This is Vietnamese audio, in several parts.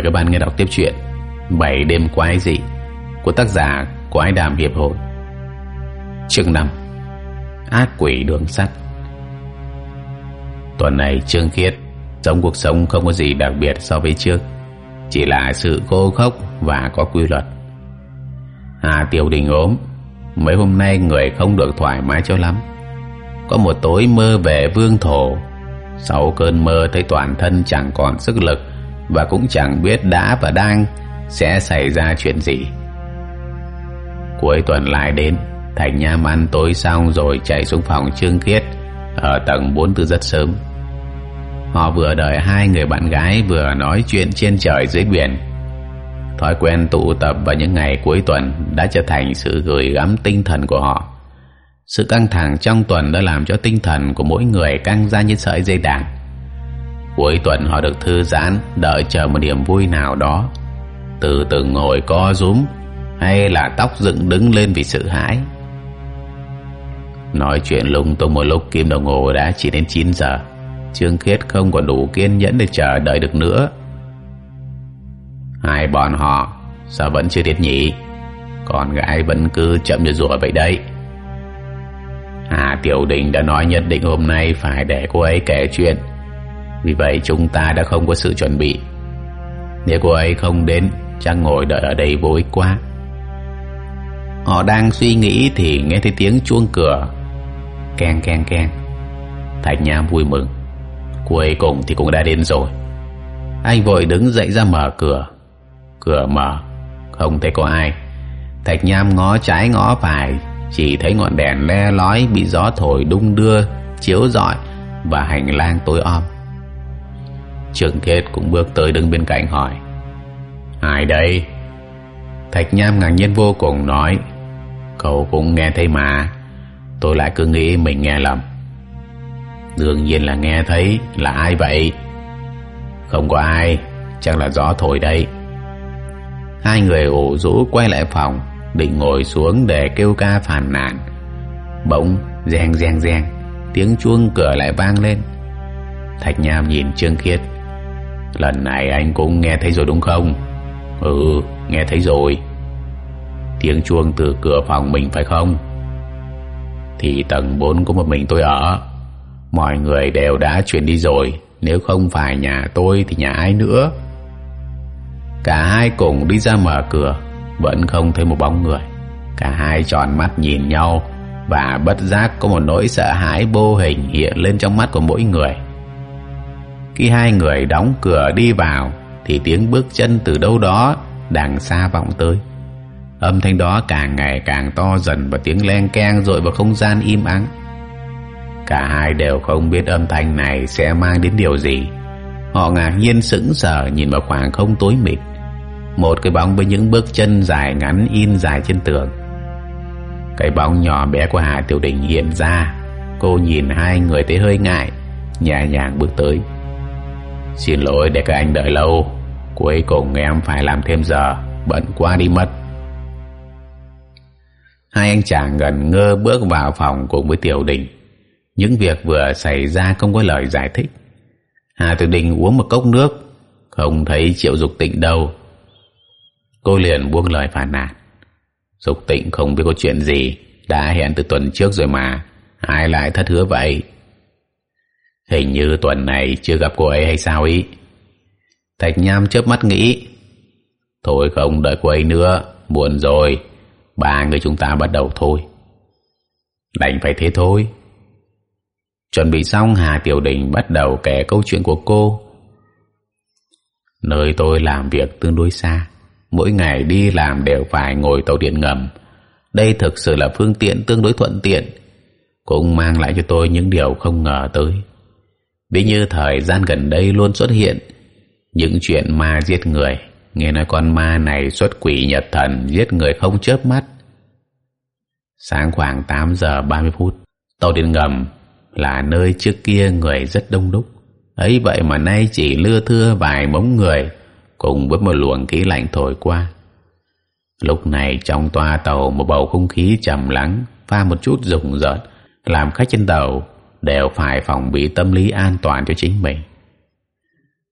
Mời các bạn nghe đọc tiếp chuyện Bảy đêm quái dị Của tác giả Quái Đàm Hiệp Hội. Chương 5 Ác quỷ đường sắt. Tuần này Trương Khiết Sống cuộc sống không có gì đặc biệt so với trước, Chỉ là sự cô khốc Và có quy luật. Hà Tiểu Đình ốm, Mấy hôm nay người không được thoải mái cho lắm. Có một tối mơ về vương thổ, Sau cơn mơ thấy toàn thân chẳng còn sức lực và cũng chẳng biết đã và đang Sẽ xảy ra chuyện gì Cuối tuần lại đến Thành Nham ăn tối xong rồi chạy xuống phòng Trương Khiết Ở tầng 4 từ rất sớm Họ vừa đợi hai người bạn gái vừa nói chuyện trên trời dưới biển Thói quen tụ tập vào những ngày cuối tuần đã trở thành sự gửi gắm tinh thần của họ. Sự căng thẳng trong tuần đã làm cho tinh thần của mỗi người căng ra như sợi dây đàn. Cuối tuần họ được thư giãn, đợi chờ một niềm vui nào đó. Từ từ ngồi co rúm hay là tóc dựng đứng lên vì sợ hãi. Nói chuyện lung tung một lúc kim đồng hồ đã chỉ đến 9 giờ. Trương Khiết không còn đủ kiên nhẫn để chờ đợi được nữa Hai bọn họ Sao vẫn chưa đến nhỉ Con gái vẫn cứ chậm như rùa vậy đấy Hà Tiểu Đình đã nói nhất định hôm nay Phải để cô ấy kể chuyện vì vậy chúng ta đã không có sự chuẩn bị. Nếu cô ấy không đến, Chắc ngồi đợi ở đây vô ích quá. Họ đang suy nghĩ Thì nghe thấy tiếng chuông cửa. Keng keng keng. Thạch Nham vui mừng. Cuối cùng thì cũng đã đến rồi. Anh vội đứng dậy ra mở cửa. Cửa mở. Không thấy có ai. Thạch Nham ngó trái ngó phải. Chỉ thấy ngọn đèn le lói Bị gió thổi đung đưa, Chiếu rọi Và hành lang tối om. Trường Kết cũng bước tới đứng bên cạnh hỏi, Ai đây? Thạch Nham ngạc nhiên vô cùng nói, Cậu cũng nghe thấy mà, Tôi lại cứ nghĩ mình nghe lầm. Đương nhiên là nghe thấy, Là ai vậy? Không có ai, Chắc là gió thổi đây Hai người ủ rũ quay lại phòng, Định ngồi xuống để kêu ca phàn nàn. Bỗng, reng reng reng, Tiếng chuông cửa lại vang lên. Thạch Nham nhìn Trương Khiết Lần này anh cũng nghe thấy rồi đúng không? Ừ nghe thấy rồi. Tiếng chuông từ cửa phòng mình phải không? Thì tầng 4 của một mình tôi ở. Mọi người đều đã chuyển đi rồi. Nếu không phải nhà tôi thì nhà ai nữa? Cả hai cùng đi ra mở cửa. Vẫn không thấy một bóng người. Cả hai tròn mắt nhìn nhau. Và bất giác có một nỗi sợ hãi vô hình hiện lên trong mắt của mỗi người. Khi hai người đóng cửa đi vào, Thì tiếng bước chân từ đâu đó Đằng xa vọng tới. Âm thanh đó càng ngày càng to dần Và tiếng len keng rồi vào không gian im ắng. Cả hai đều không biết âm thanh này sẽ mang đến điều gì. Họ ngạc nhiên sững sờ nhìn vào khoảng không tối mịt. Một cái bóng với những bước chân dài ngắn in dài trên tường. Cái bóng nhỏ bé của Hà Tiểu Đình hiện ra. Cô nhìn hai người thấy hơi ngại, nhẹ nhàng bước tới xin lỗi để các anh đợi lâu. Cuối cùng em phải làm thêm giờ. Bận quá đi mất. Hai anh chàng gần ngơ bước vào phòng cùng với Tiểu Đình. Những việc vừa xảy ra không có lời giải thích. Hà Tiểu Đình uống một cốc nước, không thấy Triệu Dục Tịnh đâu. Cô liền buông lời phản nàn. Dục tịnh không biết có chuyện gì, Đã hẹn từ tuần trước rồi mà. Ai lại thất hứa vậy? Hình như tuần này chưa gặp cô ấy hay sao ý? Thạch Nham chớp mắt nghĩ. Thôi không đợi cô ấy nữa Buồn rồi. Ba người chúng ta bắt đầu thôi. Đành phải thế thôi. Chuẩn bị xong Hà Tiểu Đình bắt đầu kể câu chuyện của cô. Nơi tôi làm việc tương đối xa mỗi ngày đi làm đều phải ngồi tàu điện ngầm. Đây thực sự là phương tiện tương đối thuận tiện, cũng mang lại cho tôi những điều không ngờ tới. Ví như thời gian gần đây luôn xuất hiện những chuyện ma giết người, nghe nói con ma này xuất quỷ nhật thần giết người không chớp mắt. Sáng khoảng 8 giờ 30 phút, tàu điện ngầm là nơi trước kia người rất đông đúc. ấy vậy mà nay chỉ lưa thưa vài bóng người cùng với một luồng khí lạnh thổi qua. Lúc này trong toa tàu một bầu không khí trầm lắng pha một chút rùng rợn làm khách trên tàu đều phải phòng bị tâm lý an toàn cho chính mình.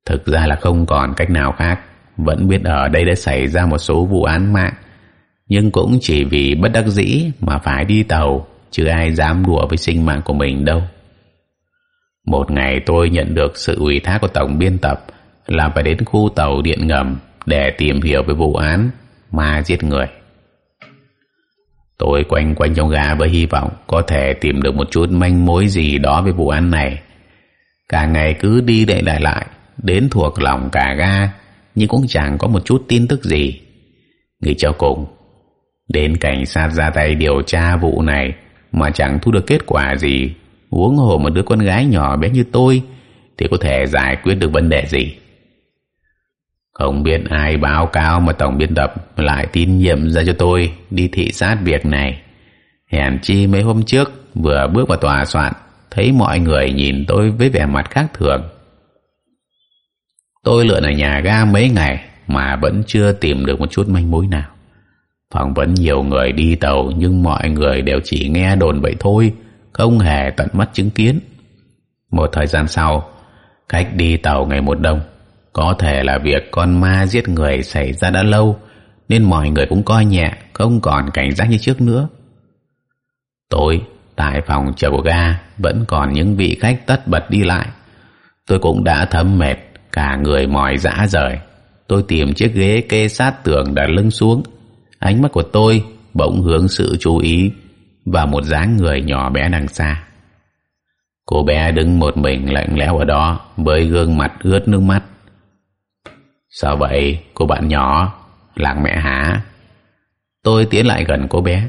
Thực ra là không còn cách nào khác, vẫn biết ở đây đã xảy ra một số vụ án mạng, nhưng cũng chỉ vì bất đắc dĩ mà phải đi tàu, chứ ai dám đùa với sinh mạng của mình đâu một ngày tôi nhận được sự ủy thác của tổng biên tập là phải đến khu tàu điện ngầm để tìm hiểu về vụ án ma giết người tôi quanh quanh trong ga với hy vọng có thể tìm được một chút manh mối gì đó về vụ án này. Cả ngày cứ đi đậy lại lại, đến thuộc lòng cả ga, nhưng cũng chẳng có một chút tin tức gì. Nghĩ cho cùng, đến cảnh sát ra tay điều tra vụ này mà chẳng thu được kết quả gì. Huống hồ một đứa con gái nhỏ bé như tôi thì có thể giải quyết được vấn đề gì? Không biết ai báo cáo mà tổng biên tập lại tín nhiệm ra cho tôi đi thị sát việc này. Hèn chi mấy hôm trước vừa bước vào tòa soạn, thấy mọi người nhìn tôi với vẻ mặt khác thường. Tôi lượn ở nhà ga mấy ngày mà vẫn chưa tìm được một chút manh mối nào. Phỏng vấn nhiều người đi tàu nhưng mọi người đều chỉ nghe đồn vậy thôi, không hề tận mắt chứng kiến. Một thời gian sau, khách đi tàu ngày một đông có thể là việc con ma giết người xảy ra đã lâu, nên mọi người cũng coi nhẹ, không còn cảnh giác như trước nữa. Tối tại phòng chờ của ga, vẫn còn những vị khách tất bật đi lại. Tôi cũng đã thấm mệt, cả người mỏi rã rời. Tôi tìm chiếc ghế kê sát tường đặt lưng xuống. Ánh mắt của tôi bỗng hướng sự chú ý vào một dáng người nhỏ bé đằng xa. Cô bé đứng một mình lạnh lẽo ở đó với gương mặt ướt nước mắt sao vậy, cô bạn nhỏ? Làng mẹ hả? Tôi tiến lại gần cô bé.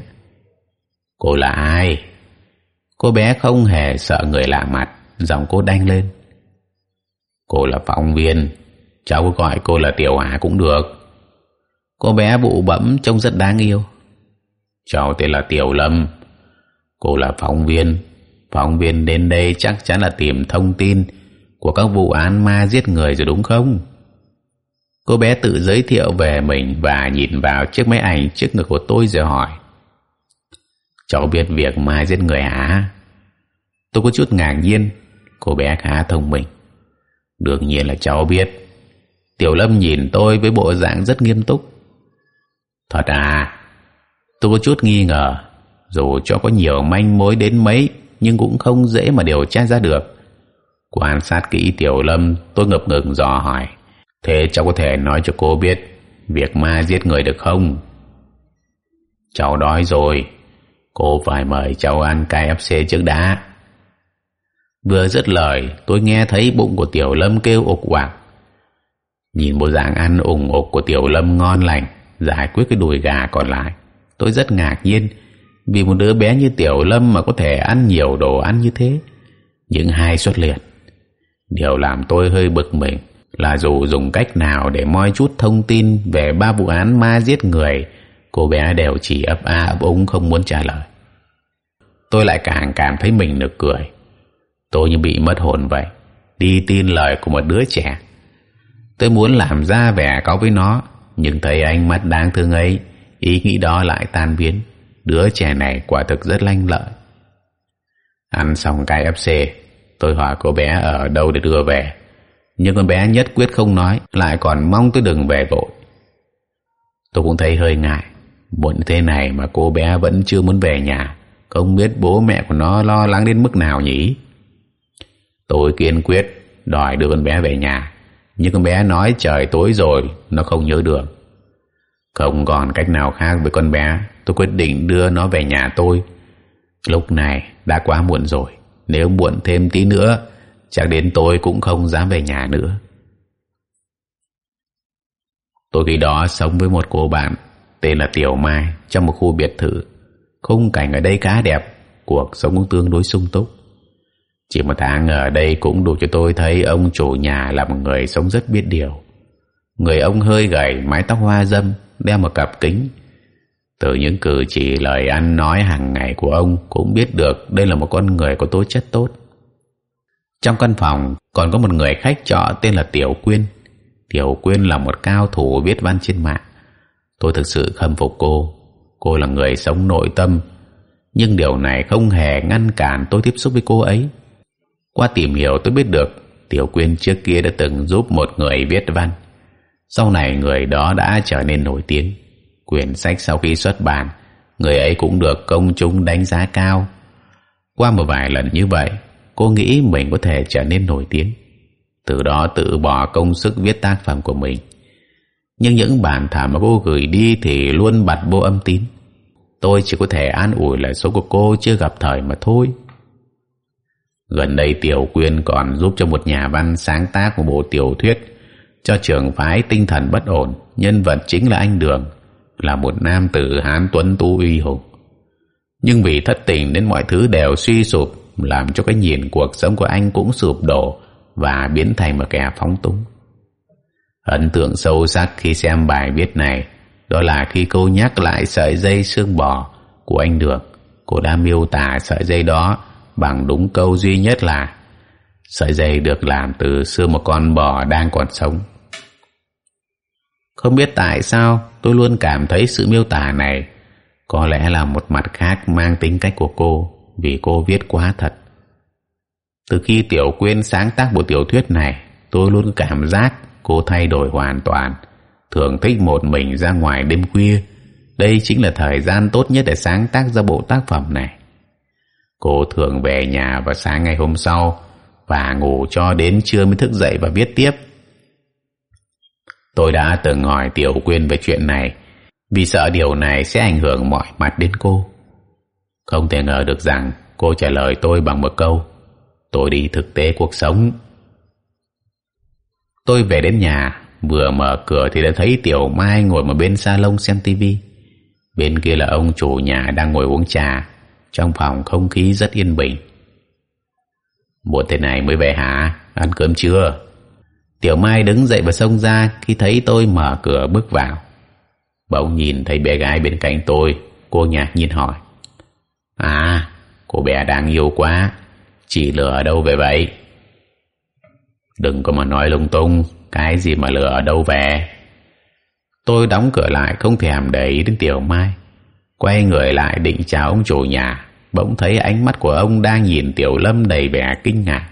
Cô là ai? Cô bé không hề sợ người lạ mặt, giọng cô đanh lên. Cô là phóng viên. Cháu gọi cô là tiểu hà cũng được. Cô bé bụ bẫm trông rất đáng yêu. Cháu tên là tiểu lâm. Cô là phóng viên. Phóng viên đến đây chắc chắn là tìm thông tin của các vụ án ma giết người rồi đúng không? Cô bé tự giới thiệu về mình và nhìn vào chiếc máy ảnh trước ngực của tôi rồi hỏi. Cháu biết việc mai giết người hả? Tôi có chút ngạc nhiên. Cô bé khá thông minh. Đương nhiên là cháu biết. Tiểu lâm nhìn tôi với bộ dạng rất nghiêm túc. Thật à? Tôi có chút nghi ngờ. Dù cho có nhiều manh mối đến mấy, nhưng cũng không dễ mà điều tra ra được. Quan sát kỹ tiểu lâm, tôi ngập ngừng dò hỏi thế cháu có thể nói cho cô biết việc ma giết người được không? Cháu đói rồi, cô phải mời cháu ăn kfc trước đã. Vừa dứt lời, tôi nghe thấy bụng của tiểu lâm kêu ục quạc. Nhìn bộ dạng ăn ủng ục của tiểu lâm ngon lành, giải quyết cái đùi gà còn lại, tôi rất ngạc nhiên vì một đứa bé như tiểu lâm mà có thể ăn nhiều đồ ăn như thế. Những hai suất liệt, điều làm tôi hơi bực mình là dù dùng cách nào để moi chút thông tin về ba vụ án ma giết người cô bé đều chỉ ấp a ấp úng không muốn trả lời. Tôi lại càng cảm thấy mình nực cười. Tôi như bị mất hồn vậy đi tin lời của một đứa trẻ. Tôi muốn làm ra vẻ có với nó nhưng thấy ánh mắt đáng thương ấy ý nghĩ đó lại tan biến. Đứa trẻ này quả thực rất lanh lợi. Ăn xong cái c, tôi hỏi cô bé ở đâu để đưa về nhưng con bé nhất quyết không nói, lại còn mong tôi đừng về vội. Tôi cũng thấy hơi ngại. Muộn thế này mà cô bé vẫn chưa muốn về nhà. Không biết bố mẹ của nó lo lắng đến mức nào nhỉ? Tôi kiên quyết đòi đưa con bé về nhà. Nhưng con bé nói trời tối rồi, nó không nhớ được. Không còn cách nào khác với con bé. Tôi quyết định đưa nó về nhà tôi. Lúc này đã quá muộn rồi. Nếu muộn thêm tí nữa chắc đến tôi cũng không dám về nhà nữa. Tôi khi đó sống với một cô bạn tên là tiểu mai trong một khu biệt thự. Khung cảnh ở đây khá đẹp, cuộc sống cũng tương đối sung túc. Chỉ một tháng ở đây cũng đủ cho tôi thấy ông chủ nhà là một người sống rất biết điều. Người ông hơi gầy, mái tóc hoa dâm, đeo một cặp kính. Từ những cử chỉ lời ăn nói hàng ngày của ông cũng biết được đây là một con người có tố chất tốt trong căn phòng còn có một người khách trọ tên là tiểu quyên. Tiểu quyên là một cao thủ viết văn trên mạng. Tôi thực sự khâm phục cô. Cô là người sống nội tâm. Nhưng điều này không hề ngăn cản tôi tiếp xúc với cô ấy. Qua tìm hiểu tôi biết được tiểu quyên trước kia đã từng giúp một người viết văn. Sau này người đó đã trở nên nổi tiếng. Quyển sách sau khi xuất bản, người ấy cũng được công chúng đánh giá cao. Qua một vài lần như vậy cô nghĩ mình có thể trở nên nổi tiếng. Từ đó tự bỏ công sức viết tác phẩm của mình. Nhưng những bản thảo mà cô gửi đi thì luôn bật vô âm tín. Tôi chỉ có thể an ủi là số của cô chưa gặp thời mà thôi. Gần đây tiểu quyên còn giúp cho một nhà văn sáng tác một bộ tiểu thuyết cho trường phái tinh thần bất ổn, nhân vật chính là anh đường, là một nam tử hán tuấn tú uy hùng. Nhưng vì thất tình nên mọi thứ đều suy sụp làm cho cái nhìn cuộc sống của anh cũng sụp đổ và biến thành một kẻ phóng túng. Ấn tượng sâu sắc khi xem bài viết này đó là khi cô nhắc lại sợi dây xương bò của anh được. Cô đã miêu tả sợi dây đó bằng đúng câu duy nhất là, sợi dây được làm từ xương một con bò đang còn sống. Không biết tại sao tôi luôn cảm thấy sự miêu tả này có lẽ là một mặt khác mang tính cách của cô vì cô viết quá thật. Từ khi tiểu quyên sáng tác bộ tiểu thuyết này, tôi luôn cảm giác cô thay đổi hoàn toàn thường thích một mình ra ngoài đêm khuya. Đây chính là thời gian tốt nhất để sáng tác ra bộ tác phẩm này. Cô thường về nhà vào sáng ngày hôm sau và ngủ cho đến trưa mới thức dậy và viết tiếp. Tôi đã từng hỏi tiểu quyên về chuyện này, vì sợ điều này sẽ ảnh hưởng mọi mặt đến cô không thể ngờ được rằng cô trả lời tôi bằng một câu, tôi đi thực tế cuộc sống. Tôi về đến nhà, vừa mở cửa thì đã thấy tiểu mai ngồi một bên salon xem tivi bên kia là ông chủ nhà đang ngồi uống trà, trong phòng không khí rất yên bình. Muộn thế này mới về hả? Ăn cơm chưa? Tiểu mai đứng dậy và xông ra khi thấy tôi mở cửa bước vào. Bỗng nhìn thấy bé gái bên cạnh tôi, cô nhạc nhìn hỏi à cô bé đang yêu quá. Chị lừa ở đâu về vậy? Đừng có mà nói lung tung. Cái gì mà lừa ở đâu về? Tôi đóng cửa lại không thèm để ý đến tiểu mai. Quay người lại định chào ông chủ nhà. Bỗng thấy ánh mắt của ông đang nhìn tiểu lâm đầy vẻ kinh ngạc.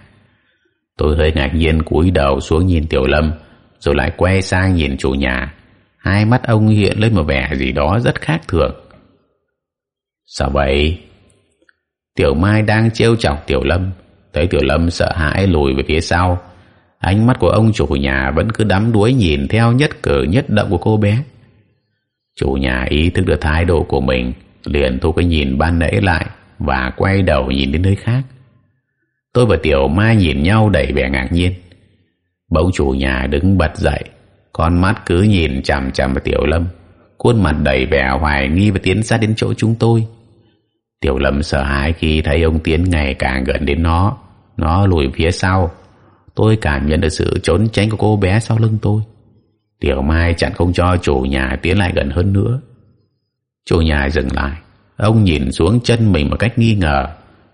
Tôi hơi ngạc nhiên cúi đầu xuống nhìn tiểu lâm, rồi lại quay sang nhìn chủ nhà. Hai mắt ông hiện lên một vẻ gì đó rất khác thường. Sao vậy? Tiểu mai đang trêu chọc tiểu lâm. Thấy tiểu lâm sợ hãi lùi về phía sau, ánh mắt của ông chủ nhà vẫn cứ đắm đuối nhìn theo nhất cử nhất động của cô bé. Chủ nhà ý thức được thái độ của mình, liền thu cái nhìn ban nãy lại và quay đầu nhìn đến nơi khác. Tôi và tiểu mai nhìn nhau đầy vẻ ngạc nhiên. Bỗng chủ nhà đứng bật dậy, con mắt cứ nhìn chằm chằm vào tiểu lâm. Khuôn mặt đầy vẻ hoài nghi và tiến sát đến chỗ chúng tôi tiểu lâm sợ hãi khi thấy ông tiến ngày càng gần đến nó. Nó lùi phía sau. Tôi cảm nhận được sự trốn tránh của cô bé sau lưng tôi. Tiểu mai chẳng không cho chủ nhà tiến lại gần hơn nữa. Chủ nhà dừng lại. Ông nhìn xuống chân mình một cách nghi ngờ,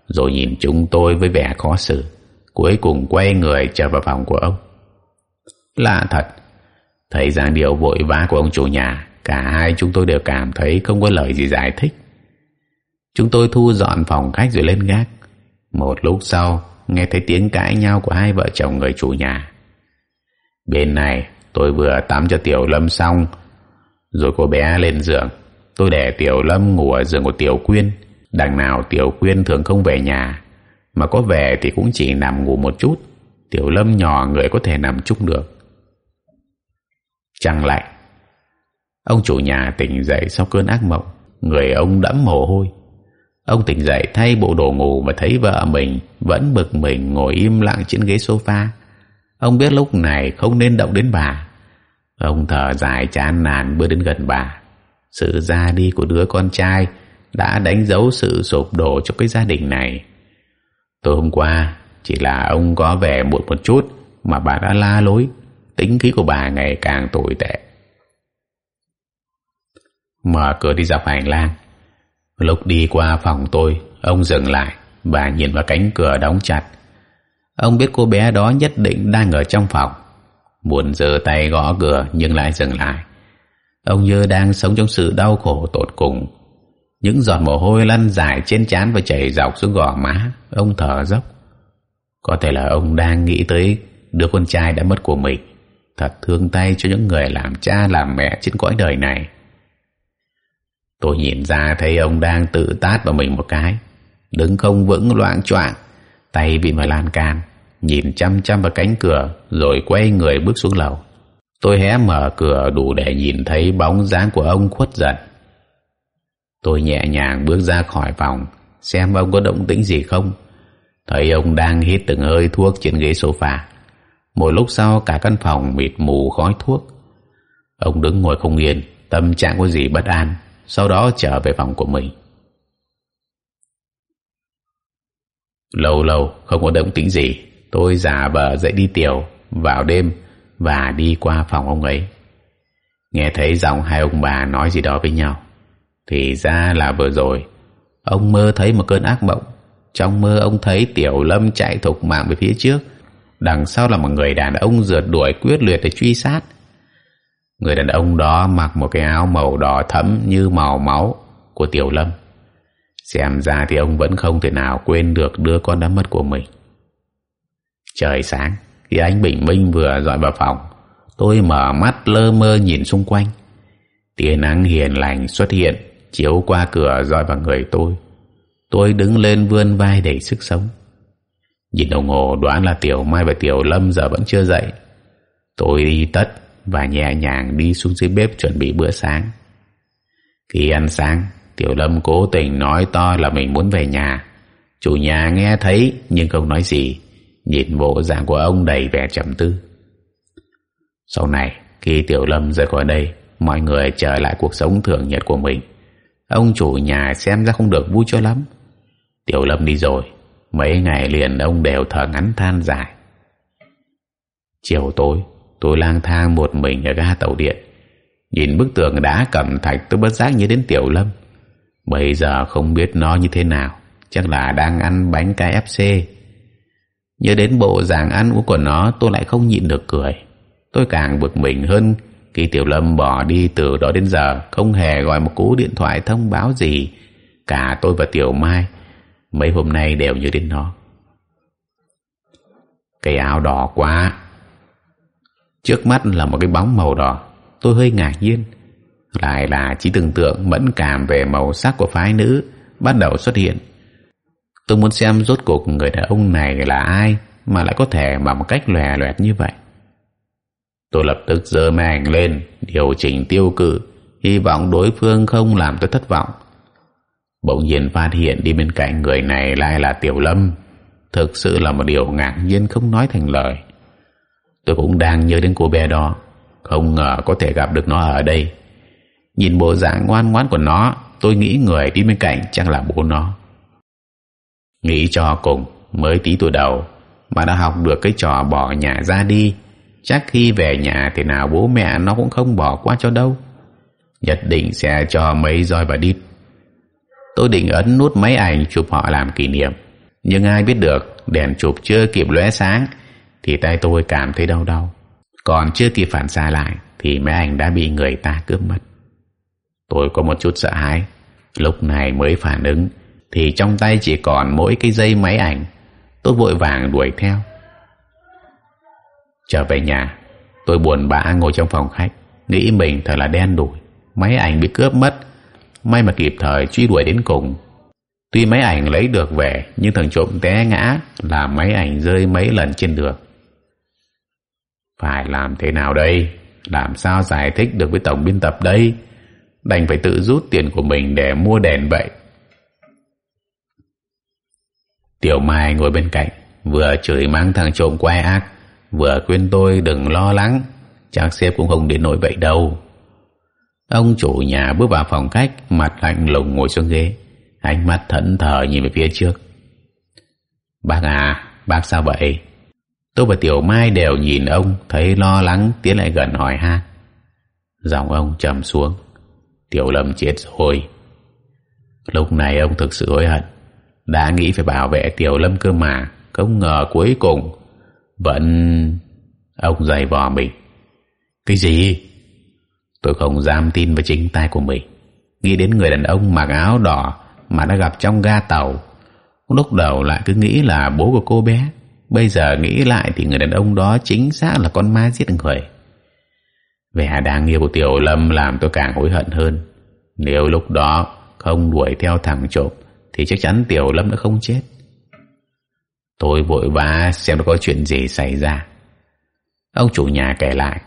rồi nhìn chúng tôi với vẻ khó xử. Cuối cùng quay người trở vào phòng của ông. Lạ thật, thấy dáng điệu vội vã của ông chủ nhà, cả hai chúng tôi đều cảm thấy không có lời gì giải thích chúng tôi thu dọn phòng khách rồi lên gác. Một lúc sau, nghe thấy tiếng cãi nhau của hai vợ chồng người chủ nhà. Bên này, tôi vừa tắm cho tiểu lâm xong, rồi cô bé lên giường. Tôi để tiểu lâm ngủ ở giường của tiểu quyên. Đằng nào tiểu quyên thường không về nhà, mà có về thì cũng chỉ nằm ngủ một chút. Tiểu lâm nhỏ người có thể nằm chung được. Chẳng lạnh ông chủ nhà tỉnh dậy sau cơn ác mộng. Người ông đẫm mồ hôi ông tỉnh dậy, thay bộ đồ ngủ và thấy vợ mình vẫn bực mình ngồi im lặng trên ghế sofa. Ông biết lúc này không nên động đến bà. Ông thở dài chán nản bước đến gần bà. Sự ra đi của đứa con trai đã đánh dấu sự sụp đổ cho cái gia đình này. Tối hôm qua, chỉ là ông có vẻ muộn một chút mà bà đã la lối. Tính khí của bà ngày càng tồi tệ. Mở cửa đi dọc hành lang lúc đi qua phòng tôi, ông dừng lại và nhìn vào cánh cửa đóng chặt. Ông biết cô bé đó nhất định đang ở trong phòng. Buồn giơ tay gõ cửa nhưng lại dừng lại. Ông như đang sống trong sự đau khổ tột cùng. Những giọt mồ hôi lăn dài trên trán và chảy dọc xuống gò má, ông thở dốc. Có thể là ông đang nghĩ tới đứa con trai đã mất của mình. Thật thương tay cho những người làm cha làm mẹ trên cõi đời này tôi nhìn ra thấy ông đang tự tát vào mình một cái. Đứng không vững loạn choạng, tay bị mà lan can, nhìn chăm chăm vào cánh cửa, rồi quay người bước xuống lầu. Tôi hé mở cửa đủ để nhìn thấy bóng dáng của ông khuất dần. Tôi nhẹ nhàng bước ra khỏi phòng, xem ông có động tĩnh gì không. Thấy ông đang hít từng hơi thuốc trên ghế sofa. Một lúc sau, cả căn phòng mịt mù khói thuốc. Ông đứng ngồi không yên, tâm trạng có gì bất an sau đó trở về phòng của mình. Lâu lâu, không có động tĩnh gì. Tôi giả vờ dậy đi tiểu, vào đêm, và đi qua phòng ông ấy. Nghe thấy giọng hai ông bà nói gì đó với nhau, thì ra là vừa rồi. Ông mơ thấy một cơn ác mộng. Trong mơ ông thấy tiểu lâm chạy thục mạng về phía trước. Đằng sau là một người đàn ông rượt đuổi quyết liệt để truy sát người đàn ông đó mặc một cái áo màu đỏ thẫm như màu máu của tiểu lâm. Xem ra thì ông vẫn không thể nào quên được đứa con đã mất của mình. Trời sáng, khi anh bình minh vừa dọn vào phòng, tôi mở mắt lơ mơ nhìn xung quanh. Tia nắng hiền lành xuất hiện, chiếu qua cửa dọi vào người tôi. Tôi đứng lên vươn vai đầy sức sống. Nhìn đồng hồ đoán là tiểu mai và tiểu lâm giờ vẫn chưa dậy. Tôi đi tất và nhẹ nhàng đi xuống dưới bếp chuẩn bị bữa sáng. Khi ăn sáng, tiểu lâm cố tình nói to là mình muốn về nhà. Chủ nhà nghe thấy nhưng không nói gì, nhìn bộ dạng của ông đầy vẻ trầm tư. Sau này, khi tiểu lâm rời khỏi đây, mọi người trở lại cuộc sống thường nhật của mình. Ông chủ nhà xem ra không được vui cho lắm. Tiểu lâm đi rồi, mấy ngày liền ông đều thở ngắn than dài. Chiều tối tôi lang thang một mình ở ga tàu điện. Nhìn bức tường đá cẩm thạch, tôi bất giác nhớ đến tiểu lâm. Bây giờ không biết nó như thế nào. Chắc là đang ăn bánh KFC nhớ đến bộ dạng ăn uống của nó, tôi lại không nhịn được cười. Tôi càng bực mình hơn khi tiểu lâm bỏ đi từ đó đến giờ, không hề gọi một cú điện thoại thông báo gì. Cả tôi và tiểu mai, mấy hôm nay đều nhớ đến nó. Cái áo đỏ quá trước mắt là một cái bóng màu đỏ. Tôi hơi ngạc nhiên. Lại là chỉ tưởng tượng mẫn cảm về màu sắc của phái nữ bắt đầu xuất hiện. Tôi muốn xem rốt cuộc người đàn ông này là ai mà lại có thể mà một cách lòe loẹt như vậy. Tôi lập tức giơ máy ảnh lên, điều chỉnh tiêu cự, hy vọng đối phương không làm tôi thất vọng. Bỗng nhiên phát hiện đi bên cạnh người này lại là tiểu lâm. Thực sự là một điều ngạc nhiên không nói thành lời tôi cũng đang nhớ đến cô bé đó. Không ngờ có thể gặp được nó ở đây. Nhìn bộ dạng ngoan ngoãn của nó, tôi nghĩ người đi bên cạnh chắc là bố nó. Nghĩ cho cùng, mới tí tuổi đầu, mà đã học được cái trò bỏ nhà ra đi. Chắc khi về nhà thì nào bố mẹ nó cũng không bỏ qua cho đâu. Nhất định sẽ cho mấy roi và đít. Tôi định ấn nút máy ảnh chụp họ làm kỷ niệm. Nhưng ai biết được, đèn chụp chưa kịp lóe sáng thì tay tôi cảm thấy đau đau. Còn chưa kịp phản xạ lại, thì máy ảnh đã bị người ta cướp mất. Tôi có một chút sợ hãi. Lúc này mới phản ứng, thì trong tay chỉ còn mỗi cái dây máy ảnh. Tôi vội vàng đuổi theo. Trở về nhà, tôi buồn bã ngồi trong phòng khách, nghĩ mình thật là đen đủi. Máy ảnh bị cướp mất. May mà kịp thời truy đuổi đến cùng. Tuy máy ảnh lấy được về, nhưng thằng trộm té ngã làm máy ảnh rơi mấy lần trên đường phải làm thế nào đây? Làm sao giải thích được với tổng biên tập đây? Đành phải tự rút tiền của mình để mua đèn vậy. Tiểu mai ngồi bên cạnh, vừa chửi mắng thằng trộm quay ác, vừa khuyên tôi đừng lo lắng. Chắc sếp cũng không đến nỗi vậy đâu. Ông chủ nhà bước vào phòng khách, mặt lạnh lùng ngồi xuống ghế. Ánh mắt thẫn thờ nhìn về phía trước. Bác à bác sao vậy? Tôi và tiểu mai đều nhìn ông, thấy lo lắng, tiến lại gần hỏi ha giọng ông trầm xuống. Tiểu lâm chết rồi. Lúc này ông thực sự hối hận. Đã nghĩ phải bảo vệ tiểu lâm cơ mà, không ngờ cuối cùng vẫn ông giày vò mình. Cái gì? Tôi không dám tin vào chính tay của mình. Nghĩ đến người đàn ông mặc áo đỏ mà đã gặp trong ga tàu. Lúc đầu lại cứ nghĩ là bố của cô bé bây giờ nghĩ lại thì người đàn ông đó chính xác là con ma giết người Vẻ đáng yêu của Tiểu Lâm làm tôi càng hối hận hơn. Nếu lúc đó không đuổi theo thằng trộm thì chắc chắn Tiểu Lâm đã không chết. Tôi vội vã xem có chuyện gì xảy ra. Ông chủ nhà kể lại.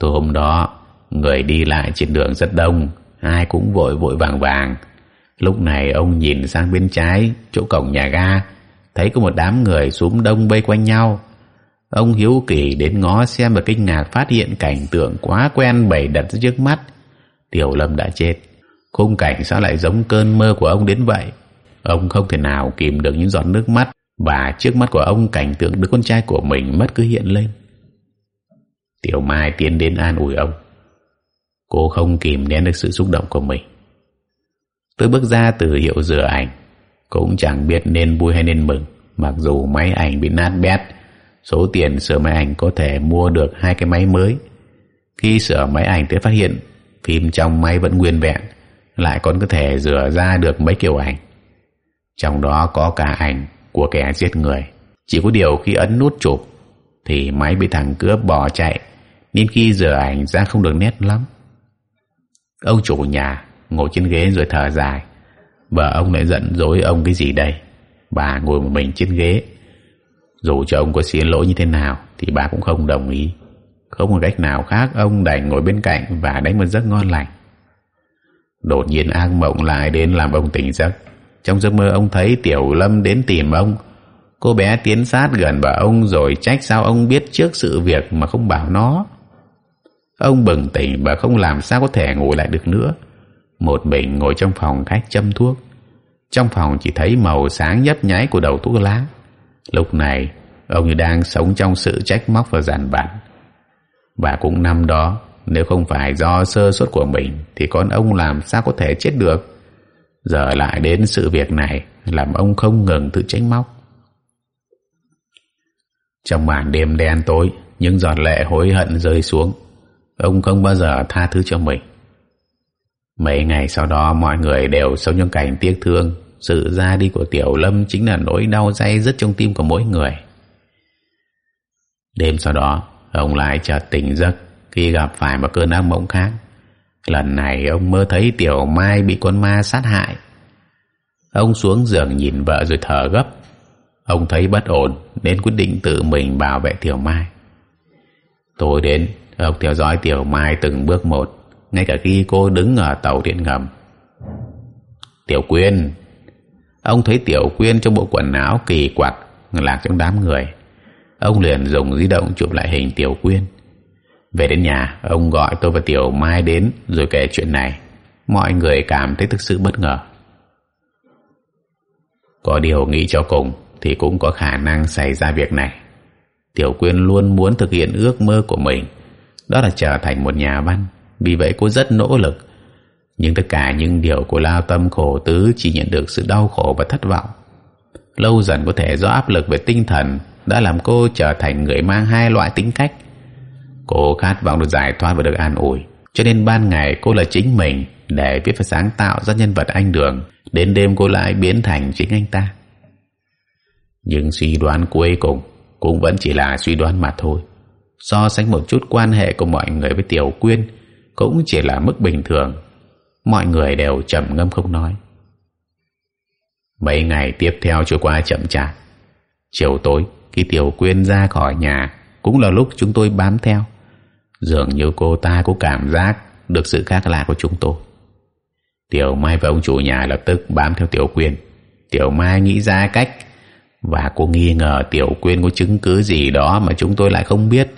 Tôi hôm đó, người đi lại trên đường rất đông, ai cũng vội vội vàng vàng. Lúc này ông nhìn sang bên trái, chỗ cổng nhà ga, thấy có một đám người xúm đông vây quanh nhau. Ông hiếu kỳ đến ngó xem và kinh ngạc phát hiện cảnh tượng quá quen bày đặt trước mắt. Tiểu Lâm đã chết. Khung cảnh sao lại giống cơn mơ của ông đến vậy? Ông không thể nào kìm được những giọt nước mắt và trước mắt của ông cảnh tượng đứa con trai của mình mất cứ hiện lên. Tiểu Mai tiến đến an ủi ông. Cô không kìm nén được sự xúc động của mình. Tôi bước ra từ hiệu rửa ảnh, cũng chẳng biết nên vui hay nên mừng, mặc dù máy ảnh bị nát bét, số tiền sửa máy ảnh có thể mua được hai cái máy mới. Khi sửa máy ảnh tôi phát hiện phim trong máy vẫn nguyên vẹn, lại còn có thể rửa ra được mấy kiểu ảnh. Trong đó có cả ảnh của kẻ giết người. Chỉ có điều khi ấn nút chụp thì máy bị thằng cướp bỏ chạy nên khi rửa ảnh ra không được nét lắm. Ông chủ nhà ngồi trên ghế rồi thở dài và ông lại giận dỗi ông cái gì đây? Bà ngồi một mình trên ghế. Dù cho ông có xin lỗi như thế nào, thì bà cũng không đồng ý. Không một cách nào khác, ông đành ngồi bên cạnh và đánh một giấc ngon lành. Đột nhiên ác mộng lại đến làm ông tỉnh giấc. Trong giấc mơ ông thấy Tiểu Lâm đến tìm ông. Cô bé tiến sát gần vào ông rồi trách sao ông biết trước sự việc mà không bảo nó. Ông bừng tỉnh và không làm sao có thể ngồi lại được nữa. Một mình ngồi trong phòng khách châm thuốc. Trong phòng chỉ thấy màu sáng nhấp nháy của đầu thuốc lá. Lúc này, ông như đang sống trong sự trách móc và giàn vặt. Và cũng năm đó, nếu không phải do sơ suất của mình, thì con ông làm sao có thể chết được. Giờ lại đến sự việc này, làm ông không ngừng tự trách móc. Trong màn đêm đen tối, những giọt lệ hối hận rơi xuống. Ông không bao giờ tha thứ cho mình. Mấy ngày sau đó mọi người đều sống trong cảnh tiếc thương. Sự ra đi của Tiểu Lâm chính là nỗi đau dây dứt trong tim của mỗi người. Đêm sau đó, ông lại chợt tỉnh giấc khi gặp phải một cơn ác mộng khác. Lần này ông mơ thấy Tiểu Mai bị con ma sát hại. Ông xuống giường nhìn vợ rồi thở gấp. Ông thấy bất ổn nên quyết định tự mình bảo vệ Tiểu Mai. Tối đến, ông theo dõi Tiểu Mai từng bước một ngay cả khi cô đứng ở tàu điện ngầm. Tiểu Quyên Ông thấy Tiểu Quyên trong bộ quần áo kỳ quặc lạc trong đám người. Ông liền dùng di động chụp lại hình Tiểu Quyên. Về đến nhà, ông gọi tôi và Tiểu Mai đến rồi kể chuyện này. Mọi người cảm thấy thực sự bất ngờ. Có điều nghĩ cho cùng thì cũng có khả năng xảy ra việc này. Tiểu Quyên luôn muốn thực hiện ước mơ của mình, đó là trở thành một nhà văn vì vậy cô rất nỗ lực. Nhưng tất cả những điều cô lao tâm khổ tứ chỉ nhận được sự đau khổ và thất vọng. Lâu dần có thể do áp lực về tinh thần đã làm cô trở thành người mang hai loại tính cách. Cô khát vọng được giải thoát và được an ủi, cho nên ban ngày cô là chính mình để viết và sáng tạo ra nhân vật anh đường. Đến đêm cô lại biến thành chính anh ta. Nhưng suy đoán cuối cùng cũng vẫn chỉ là suy đoán mà thôi. So sánh một chút quan hệ của mọi người với tiểu quyên cũng chỉ là mức bình thường. Mọi người đều trầm ngâm không nói. Mấy ngày tiếp theo trôi qua chậm chạp. Chiều tối khi tiểu quyên ra khỏi nhà cũng là lúc chúng tôi bám theo. Dường như cô ta có cảm giác được sự khác lạ của chúng tôi. Tiểu mai và ông chủ nhà lập tức bám theo tiểu quyên. Tiểu mai nghĩ ra cách và cô nghi ngờ tiểu quyên có chứng cứ gì đó mà chúng tôi lại không biết.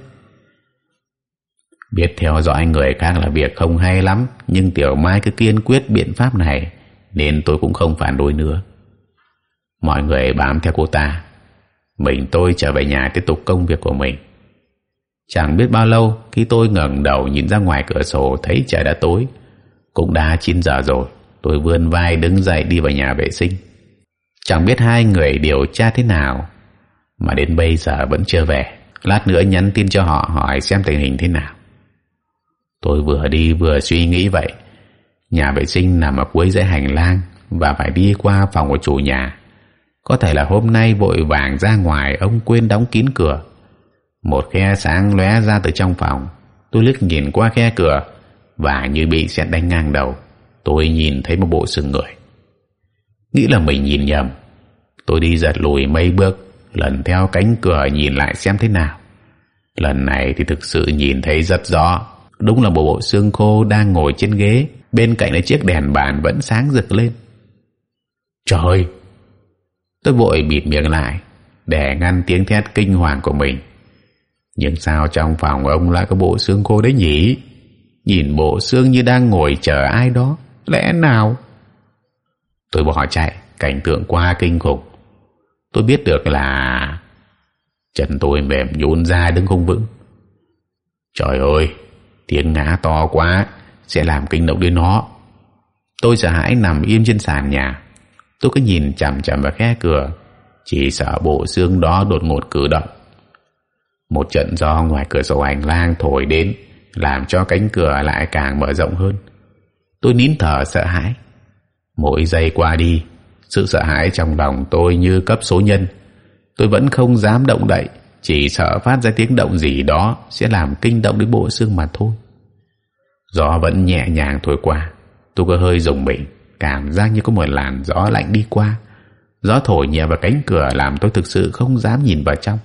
Biết theo dõi người khác là việc không hay lắm, nhưng Tiểu Mai cứ kiên quyết biện pháp này, nên tôi cũng không phản đối nữa. Mọi người bám theo cô ta. Mình tôi trở về nhà tiếp tục công việc của mình. Chẳng biết bao lâu, khi tôi ngẩng đầu nhìn ra ngoài cửa sổ thấy trời đã tối. Cũng đã 9 giờ rồi, tôi vươn vai đứng dậy đi vào nhà vệ sinh. Chẳng biết hai người điều tra thế nào, mà đến bây giờ vẫn chưa về. Lát nữa nhắn tin cho họ hỏi xem tình hình thế nào. Tôi vừa đi vừa suy nghĩ vậy. Nhà vệ sinh nằm ở cuối dãy hành lang và phải đi qua phòng của chủ nhà. Có thể là hôm nay vội vàng ra ngoài, ông quên đóng kín cửa. Một khe sáng lóe ra từ trong phòng. tôi liếc nhìn qua khe cửa và như bị sét đánh ngang đầu, tôi nhìn thấy một bộ sừng người nghĩ là mình nhìn nhầm tôi đi giật lùi mấy bước, lần theo cánh cửa nhìn lại xem thế nào lần này thì thực sự nhìn thấy rất rõ đúng là bộ bộ xương khô đang ngồi trên ghế, bên cạnh là chiếc đèn bàn vẫn sáng rực lên. Trời! Tôi vội bịt miệng lại, để ngăn tiếng thét kinh hoàng của mình. Nhưng sao trong phòng ông lại có bộ xương khô đấy nhỉ? Nhìn bộ xương như đang ngồi chờ ai đó, lẽ nào? Tôi bỏ chạy, cảnh tượng quá kinh khủng. Tôi biết được là chân tôi mềm nhún ra đứng không vững. Trời ơi! Tiếng ngã to quá, sẽ làm kinh động đến nó. Tôi sợ hãi nằm im trên sàn nhà. Tôi cứ nhìn chằm chằm vào khe cửa, chỉ sợ bộ xương đó đột ngột cử động. Một trận gió ngoài cửa sổ hành lang thổi đến, làm cho cánh cửa lại càng mở rộng hơn. Tôi nín thở sợ hãi. Mỗi giây qua đi, sự sợ hãi trong lòng tôi như cấp số nhân. Tôi vẫn không dám động đậy chỉ sợ phát ra tiếng động gì đó sẽ làm kinh động đến bộ xương mà thôi. Gió vẫn nhẹ nhàng thổi qua. Tôi có hơi rùng mình, cảm giác như có một làn gió lạnh đi qua. Gió thổi nhẹ vào cánh cửa làm tôi thực sự không dám nhìn vào trong.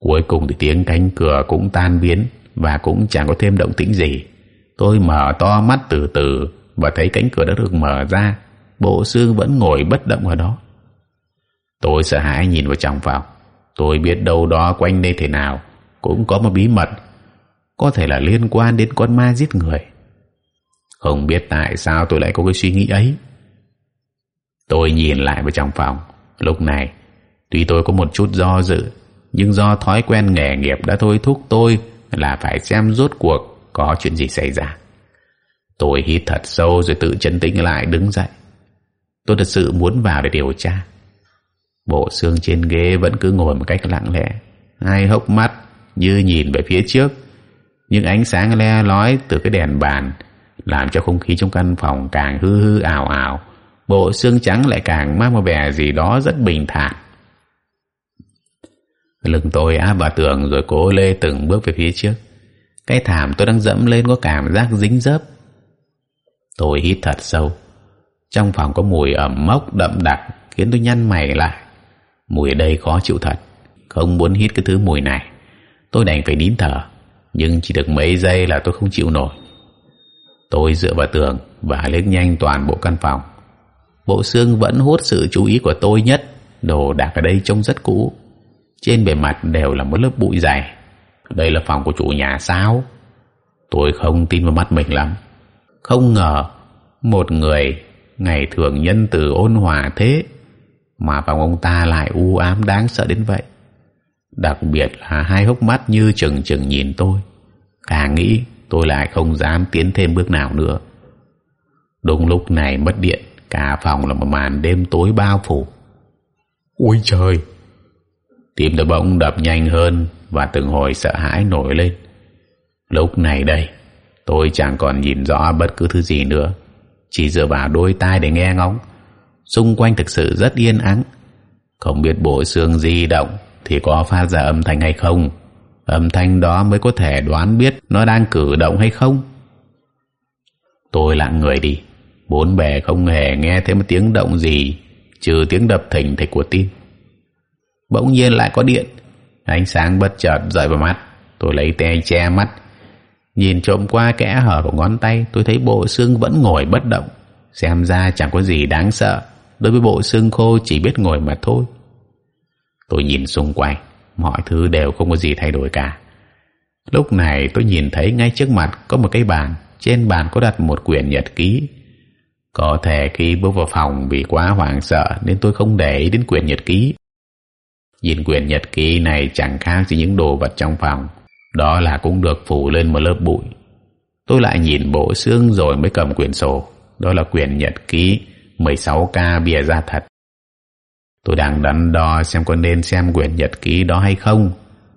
Cuối cùng thì tiếng cánh cửa cũng tan biến và cũng chẳng có thêm động tĩnh gì. Tôi mở to mắt từ từ và thấy cánh cửa đã được mở ra. Bộ xương vẫn ngồi bất động ở đó. Tôi sợ hãi nhìn vào trong phòng tôi biết đâu đó quanh đây thế nào, cũng có một bí mật, có thể là liên quan đến con ma giết người. Không biết tại sao tôi lại có cái suy nghĩ ấy. Tôi nhìn lại vào trong phòng. Lúc này, tuy tôi có một chút do dự, nhưng do thói quen nghề nghiệp đã thôi thúc tôi là phải xem rốt cuộc có chuyện gì xảy ra. Tôi hít thật sâu rồi tự chấn tĩnh lại đứng dậy. Tôi thật sự muốn vào để điều tra bộ xương trên ghế vẫn cứ ngồi một cách lặng lẽ. Hai hốc mắt như nhìn về phía trước Những ánh sáng le lói từ cái đèn bàn làm cho không khí trong căn phòng càng hư hư ảo ảo. Bộ xương trắng lại càng mang một vẻ gì đó rất bình thản. Lưng tôi áp vào tường rồi cố lê từng bước về phía trước. Cái thảm tôi đang dẫm lên có cảm giác dính dớp. Tôi hít thật sâu. Trong phòng có mùi ẩm mốc đậm đặc khiến tôi nhăn mày lại mùi ở đây khó chịu thật. Không muốn hít cái thứ mùi này. Tôi đành phải nín thở, nhưng chỉ được mấy giây là tôi không chịu nổi. Tôi dựa vào tường và liếc nhanh toàn bộ căn phòng. Bộ xương vẫn hút sự chú ý của tôi nhất, đồ đạc ở đây trông rất cũ. Trên bề mặt đều là một lớp bụi dày. Đây là phòng của chủ nhà sao? Tôi không tin vào mắt mình lắm. Không ngờ một người ngày thường nhân từ ôn hòa thế mà phòng ông ta lại u ám đáng sợ đến vậy. Đặc biệt là hai hốc mắt như chừng chừng nhìn tôi. Càng nghĩ tôi lại không dám tiến thêm bước nào nữa. Đúng lúc này mất điện cả phòng là một màn đêm tối bao phủ. Ôi trời! Tim tôi bỗng đập nhanh hơn và từng hồi sợ hãi nổi lên. Lúc này đây tôi chẳng còn nhìn rõ bất cứ thứ gì nữa. Chỉ dựa vào đôi tai để nghe ngóng xung quanh thực sự rất yên ắng. Không biết bộ xương di động thì có phát ra âm thanh hay không. Âm thanh đó mới có thể đoán biết nó đang cử động hay không. Tôi lặng người đi. Bốn bề không hề nghe thấy một tiếng động gì, trừ tiếng đập thình thịch của tim bỗng nhiên lại có điện. Ánh sáng bất chợt rời vào mắt. Tôi lấy tay che mắt. Nhìn trộm qua kẽ hở của ngón tay, tôi thấy bộ xương vẫn ngồi bất động. Xem ra chẳng có gì đáng sợ đối với bộ xương khô chỉ biết ngồi mà thôi. Tôi nhìn xung quanh, mọi thứ đều không có gì thay đổi cả. Lúc này tôi nhìn thấy ngay trước mặt có một cái bàn, trên bàn có đặt một quyển nhật ký. Có thể khi bước vào phòng vì quá hoảng sợ nên tôi không để ý đến quyển nhật ký. Nhìn quyển nhật ký này chẳng khác gì những đồ vật trong phòng, đó là cũng được phủ lên một lớp bụi. Tôi lại nhìn bộ xương rồi mới cầm quyển sổ, đó là quyển nhật ký 16 ca bìa ra thật. Tôi đang đắn đo xem có nên xem quyển nhật ký đó hay không.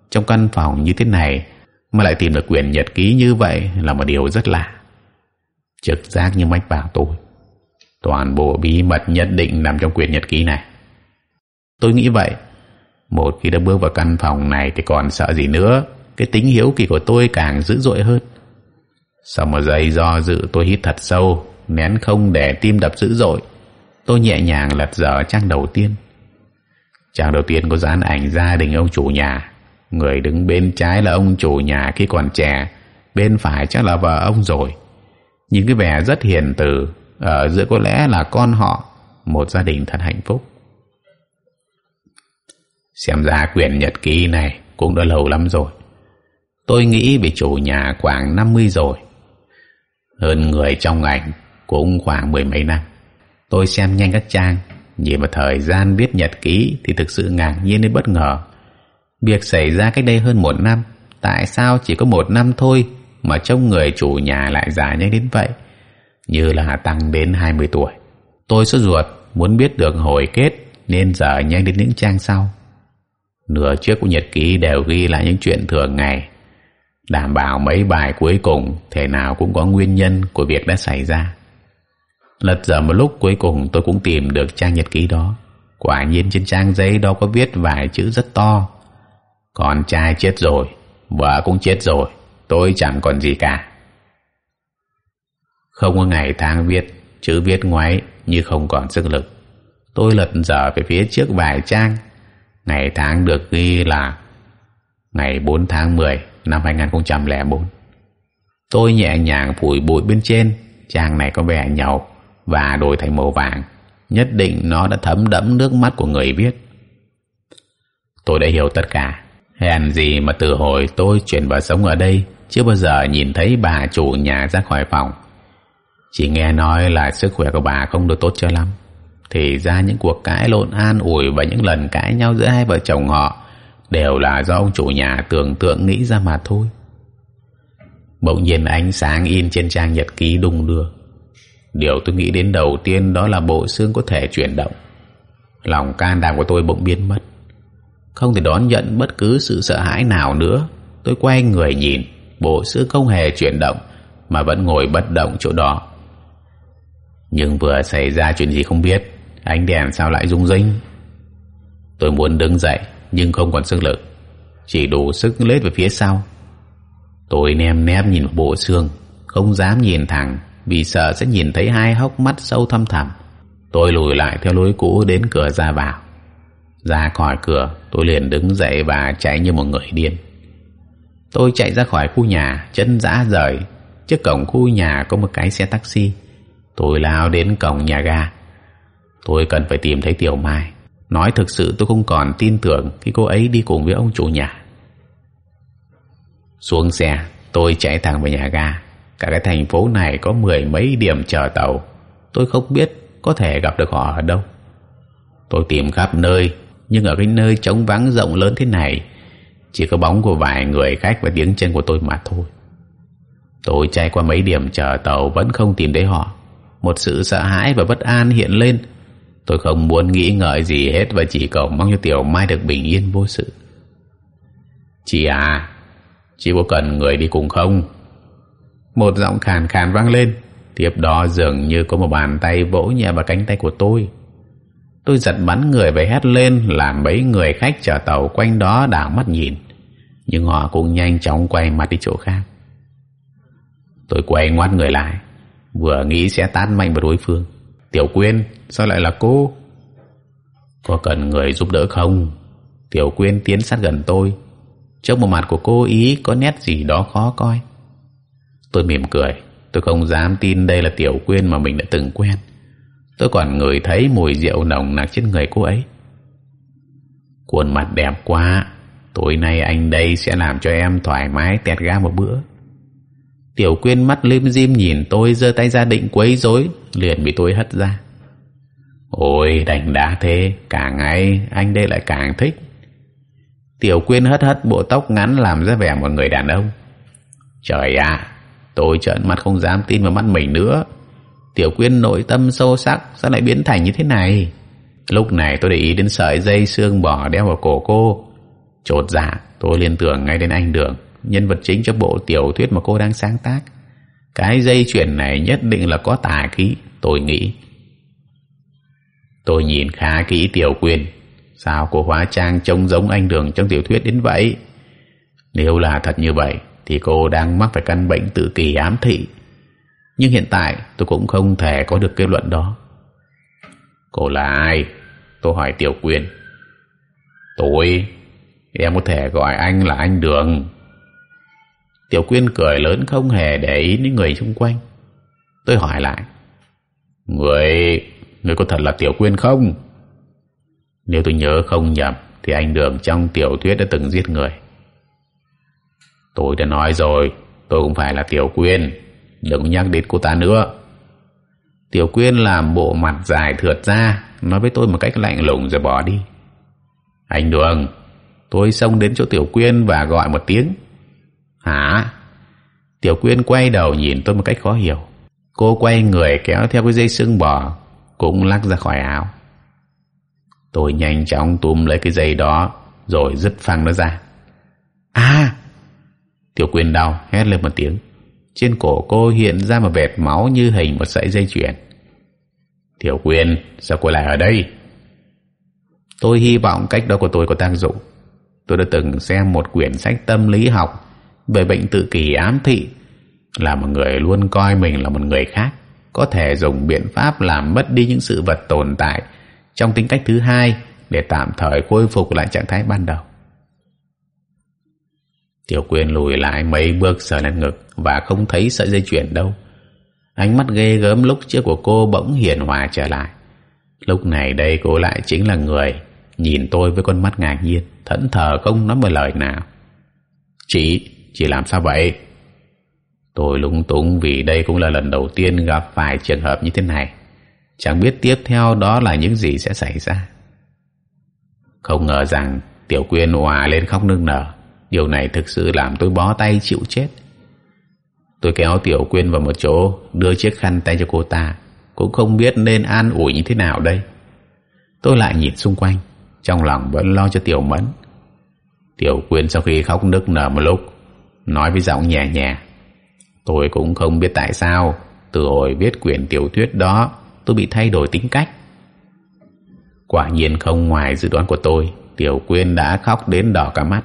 Trong căn phòng như thế này mà lại tìm được quyển nhật ký như vậy là một điều rất lạ. Trực giác như mách bảo tôi. Toàn bộ bí mật nhất định nằm trong quyển nhật ký này. Tôi nghĩ vậy. Một khi đã bước vào căn phòng này thì còn sợ gì nữa. Cái tính hiếu kỳ của tôi càng dữ dội hơn. Sau một giây do dự, tôi hít thật sâu, nén không để tim đập dữ dội tôi nhẹ nhàng lật dở trang đầu tiên. Trang đầu tiên có dán ảnh gia đình ông chủ nhà. Người đứng bên trái là ông chủ nhà khi còn trẻ, bên phải chắc là vợ ông rồi. Nhìn cái vẻ rất hiền từ, ở giữa có lẽ là con họ, một gia đình thật hạnh phúc. Xem ra quyển nhật ký này cũng đã lâu lắm rồi. Tôi nghĩ bị chủ nhà khoảng năm mươi rồi. Hơn người trong ảnh cũng khoảng mười mấy năm tôi xem nhanh các trang. Nhìn vào thời gian viết nhật ký thì thực sự ngạc nhiên đến bất ngờ. Việc xảy ra cách đây hơn một năm, tại sao chỉ có một năm thôi mà trông người chủ nhà lại già nhanh đến vậy? Như là tăng đến hai mươi tuổi. Tôi sốt ruột, muốn biết được hồi kết nên giờ nhanh đến những trang sau. Nửa trước của nhật ký đều ghi lại những chuyện thường ngày. Đảm bảo mấy bài cuối cùng, thể nào cũng có nguyên nhân của việc đã xảy ra lật dở một lúc, cuối cùng tôi cũng tìm được trang nhật ký đó. Quả nhiên trên trang giấy đó có viết vài chữ rất to. Con trai chết rồi, vợ cũng chết rồi, tôi chẳng còn gì cả. Không có ngày tháng viết, chữ viết ngoái như không còn sức lực. Tôi lật dở về phía trước vài trang. Ngày tháng được ghi là ngày 4 tháng 10 năm 2004 tôi nhẹ nhàng phủi bụi bên trên, trang này có vẻ nhàu và đổi thành màu vàng. Nhất định nó đã thấm đẫm nước mắt của người viết tôi đã hiểu tất cả. Hèn gì mà từ hồi tôi chuyển vào sống ở đây, chưa bao giờ nhìn thấy bà chủ nhà ra khỏi phòng. Chỉ nghe nói là sức khỏe của bà không được tốt cho lắm. Thì ra những cuộc cãi lộn, an ủi và những lần cãi nhau giữa hai vợ chồng họ đều là do ông chủ nhà tưởng tượng nghĩ ra mà thôi. Bỗng nhiên ánh sáng in trên trang nhật ký đung đưa điều tôi nghĩ đến đầu tiên đó là bộ xương có thể chuyển động. Lòng can đảm của tôi bỗng biến mất. Không thể đón nhận bất cứ sự sợ hãi nào nữa. Tôi quay người nhìn, bộ xương không hề chuyển động, mà vẫn ngồi bất động chỗ đó. Nhưng vừa xảy ra chuyện gì không biết, ánh đèn sao lại rung rinh? Tôi muốn đứng dậy, nhưng không còn sức lực. Chỉ đủ sức lết về phía sau. Tôi nem nép nhìn bộ xương, không dám nhìn thẳng vì sợ sẽ nhìn thấy hai hốc mắt sâu thăm thẳm. Tôi lùi lại theo lối cũ đến cửa ra vào. Ra khỏi cửa, tôi liền đứng dậy và chạy như một người điên. Tôi chạy ra khỏi khu nhà, chân dã rời. Trước cổng khu nhà có một cái xe taxi. Tôi lao đến cổng nhà ga. Tôi cần phải tìm thấy tiểu mai. Nói thực sự tôi không còn tin tưởng khi cô ấy đi cùng với ông chủ nhà. Xuống xe, tôi chạy thẳng về nhà ga cả cái thành phố này có mười mấy điểm chờ tàu. Tôi không biết có thể gặp được họ ở đâu. Tôi tìm khắp nơi, nhưng ở cái nơi trống vắng rộng lớn thế này, chỉ có bóng của vài người khách và tiếng chân của tôi mà thôi. Tôi chạy qua mấy điểm chờ tàu vẫn không tìm thấy họ. Một sự sợ hãi và bất an hiện lên. Tôi không muốn nghĩ ngợi gì hết và chỉ cầu mong cho tiểu mai được bình yên vô sự. Chị à chị có cần người đi cùng không? Một giọng khàn khàn vang lên. Tiếp đó dường như có một bàn tay vỗ nhẹ vào cánh tay của tôi. Tôi giật bắn người và hét lên, làm mấy người khách chở tàu quanh đó đảo mắt nhìn. Nhưng họ cũng nhanh chóng quay mặt đi chỗ khác. Tôi quay ngoắt người lại, vừa nghĩ sẽ tát mạnh vào đối phương. Tiểu quyên, sao lại là cô? Có cần người giúp đỡ không? Tiểu quyên tiến sát gần tôi. Trước một mặt của cô ý có nét gì đó khó coi tôi mỉm cười. Tôi không dám tin đây là tiểu quyên mà mình đã từng quen. Tôi còn ngửi thấy mùi rượu nồng nặc trên người cô ấy. Khuôn mặt đẹp quá. Tối nay anh đây sẽ làm cho em thoải mái tẹt ga một bữa. Tiểu quyên mắt lim dim nhìn tôi giơ tay ra định quấy rối, liền bị tôi hất ra. Ôi, đành đá thế. Càng ngày, anh đây lại càng thích. Tiểu quyên hất hất bộ tóc ngắn làm ra vẻ một người đàn ông. Trời ạ tôi trợn mặt không dám tin vào mắt mình nữa. Tiểu quyên nội tâm sâu sắc, sao lại biến thành như thế này? Lúc này tôi để ý đến sợi dây xương bò đeo vào cổ cô. Chột dạ tôi liên tưởng ngay đến anh đường, nhân vật chính cho bộ tiểu thuyết mà cô đang sáng tác. Cái dây chuyền này nhất định là có tà khí, tôi nghĩ. Tôi nhìn khá kỹ tiểu quyên. Sao cô hóa trang trông giống anh đường trong tiểu thuyết đến vậy? Nếu là thật như vậy thì cô đang mắc phải căn bệnh tự kỷ ám thị. Nhưng hiện tại tôi cũng không thể có được kết luận đó. Cô là ai? Tôi hỏi tiểu quyền. Tôi? Em có thể gọi anh là anh đường. Tiểu quyên cười lớn không hề để ý đến người xung quanh. Tôi hỏi lại. Người người có thật là tiểu quyên không? Nếu tôi nhớ không nhầm thì anh đường trong tiểu thuyết đã từng giết người tôi đã nói rồi, tôi cũng phải là tiểu quyên. Đừng nhắc đến cô ta nữa. Tiểu quyên làm bộ mặt dài thượt ra, nói với tôi một cách lạnh lùng rồi bỏ đi. Anh đường, tôi xông đến chỗ tiểu quyên và gọi một tiếng. Hả? Tiểu quyên quay đầu nhìn tôi một cách khó hiểu. Cô quay người kéo theo cái dây sưng bò, cũng lắc ra khỏi áo. Tôi nhanh chóng túm lấy cái dây đó, rồi dứt phăng nó ra. À tiểu Quyền đau hét lên một tiếng. Trên cổ cô hiện ra một vệt máu như hình một sợi dây chuyền. Tiểu Quyền, sao cô lại ở đây? Tôi hy vọng cách đó của tôi có tác dụng. Tôi đã từng xem một quyển sách tâm lý học về bệnh tự kỷ ám thị là một người luôn coi mình là một người khác có thể dùng biện pháp làm mất đi những sự vật tồn tại trong tính cách thứ hai để tạm thời khôi phục lại trạng thái ban đầu tiểu Quyền lùi lại mấy bước sờ lên ngực và không thấy sợi dây chuyền đâu. Ánh mắt ghê gớm lúc trước của cô bỗng hiền hòa trở lại. Lúc này đây cô lại chính là người nhìn tôi với con mắt ngạc nhiên, thẫn thờ không nói một lời nào. Chị chị làm sao vậy? Tôi lúng túng vì đây cũng là lần đầu tiên gặp phải trường hợp như thế này. Chẳng biết tiếp theo đó là những gì sẽ xảy ra. Không ngờ rằng tiểu quyên hòa lên khóc nức nở điều này thực sự làm tôi bó tay chịu chết. Tôi kéo tiểu quyên vào một chỗ, đưa chiếc khăn tay cho cô ta. Cũng không biết nên an ủi như thế nào đây. Tôi lại nhìn xung quanh, trong lòng vẫn lo cho tiểu mẫn. Tiểu quyên sau khi khóc nức nở một lúc, nói với giọng nhẹ nhẹ, tôi cũng không biết tại sao, từ hồi viết quyển tiểu thuyết đó, tôi bị thay đổi tính cách. Quả nhiên không ngoài dự đoán của tôi, tiểu quyên đã khóc đến đỏ cả mắt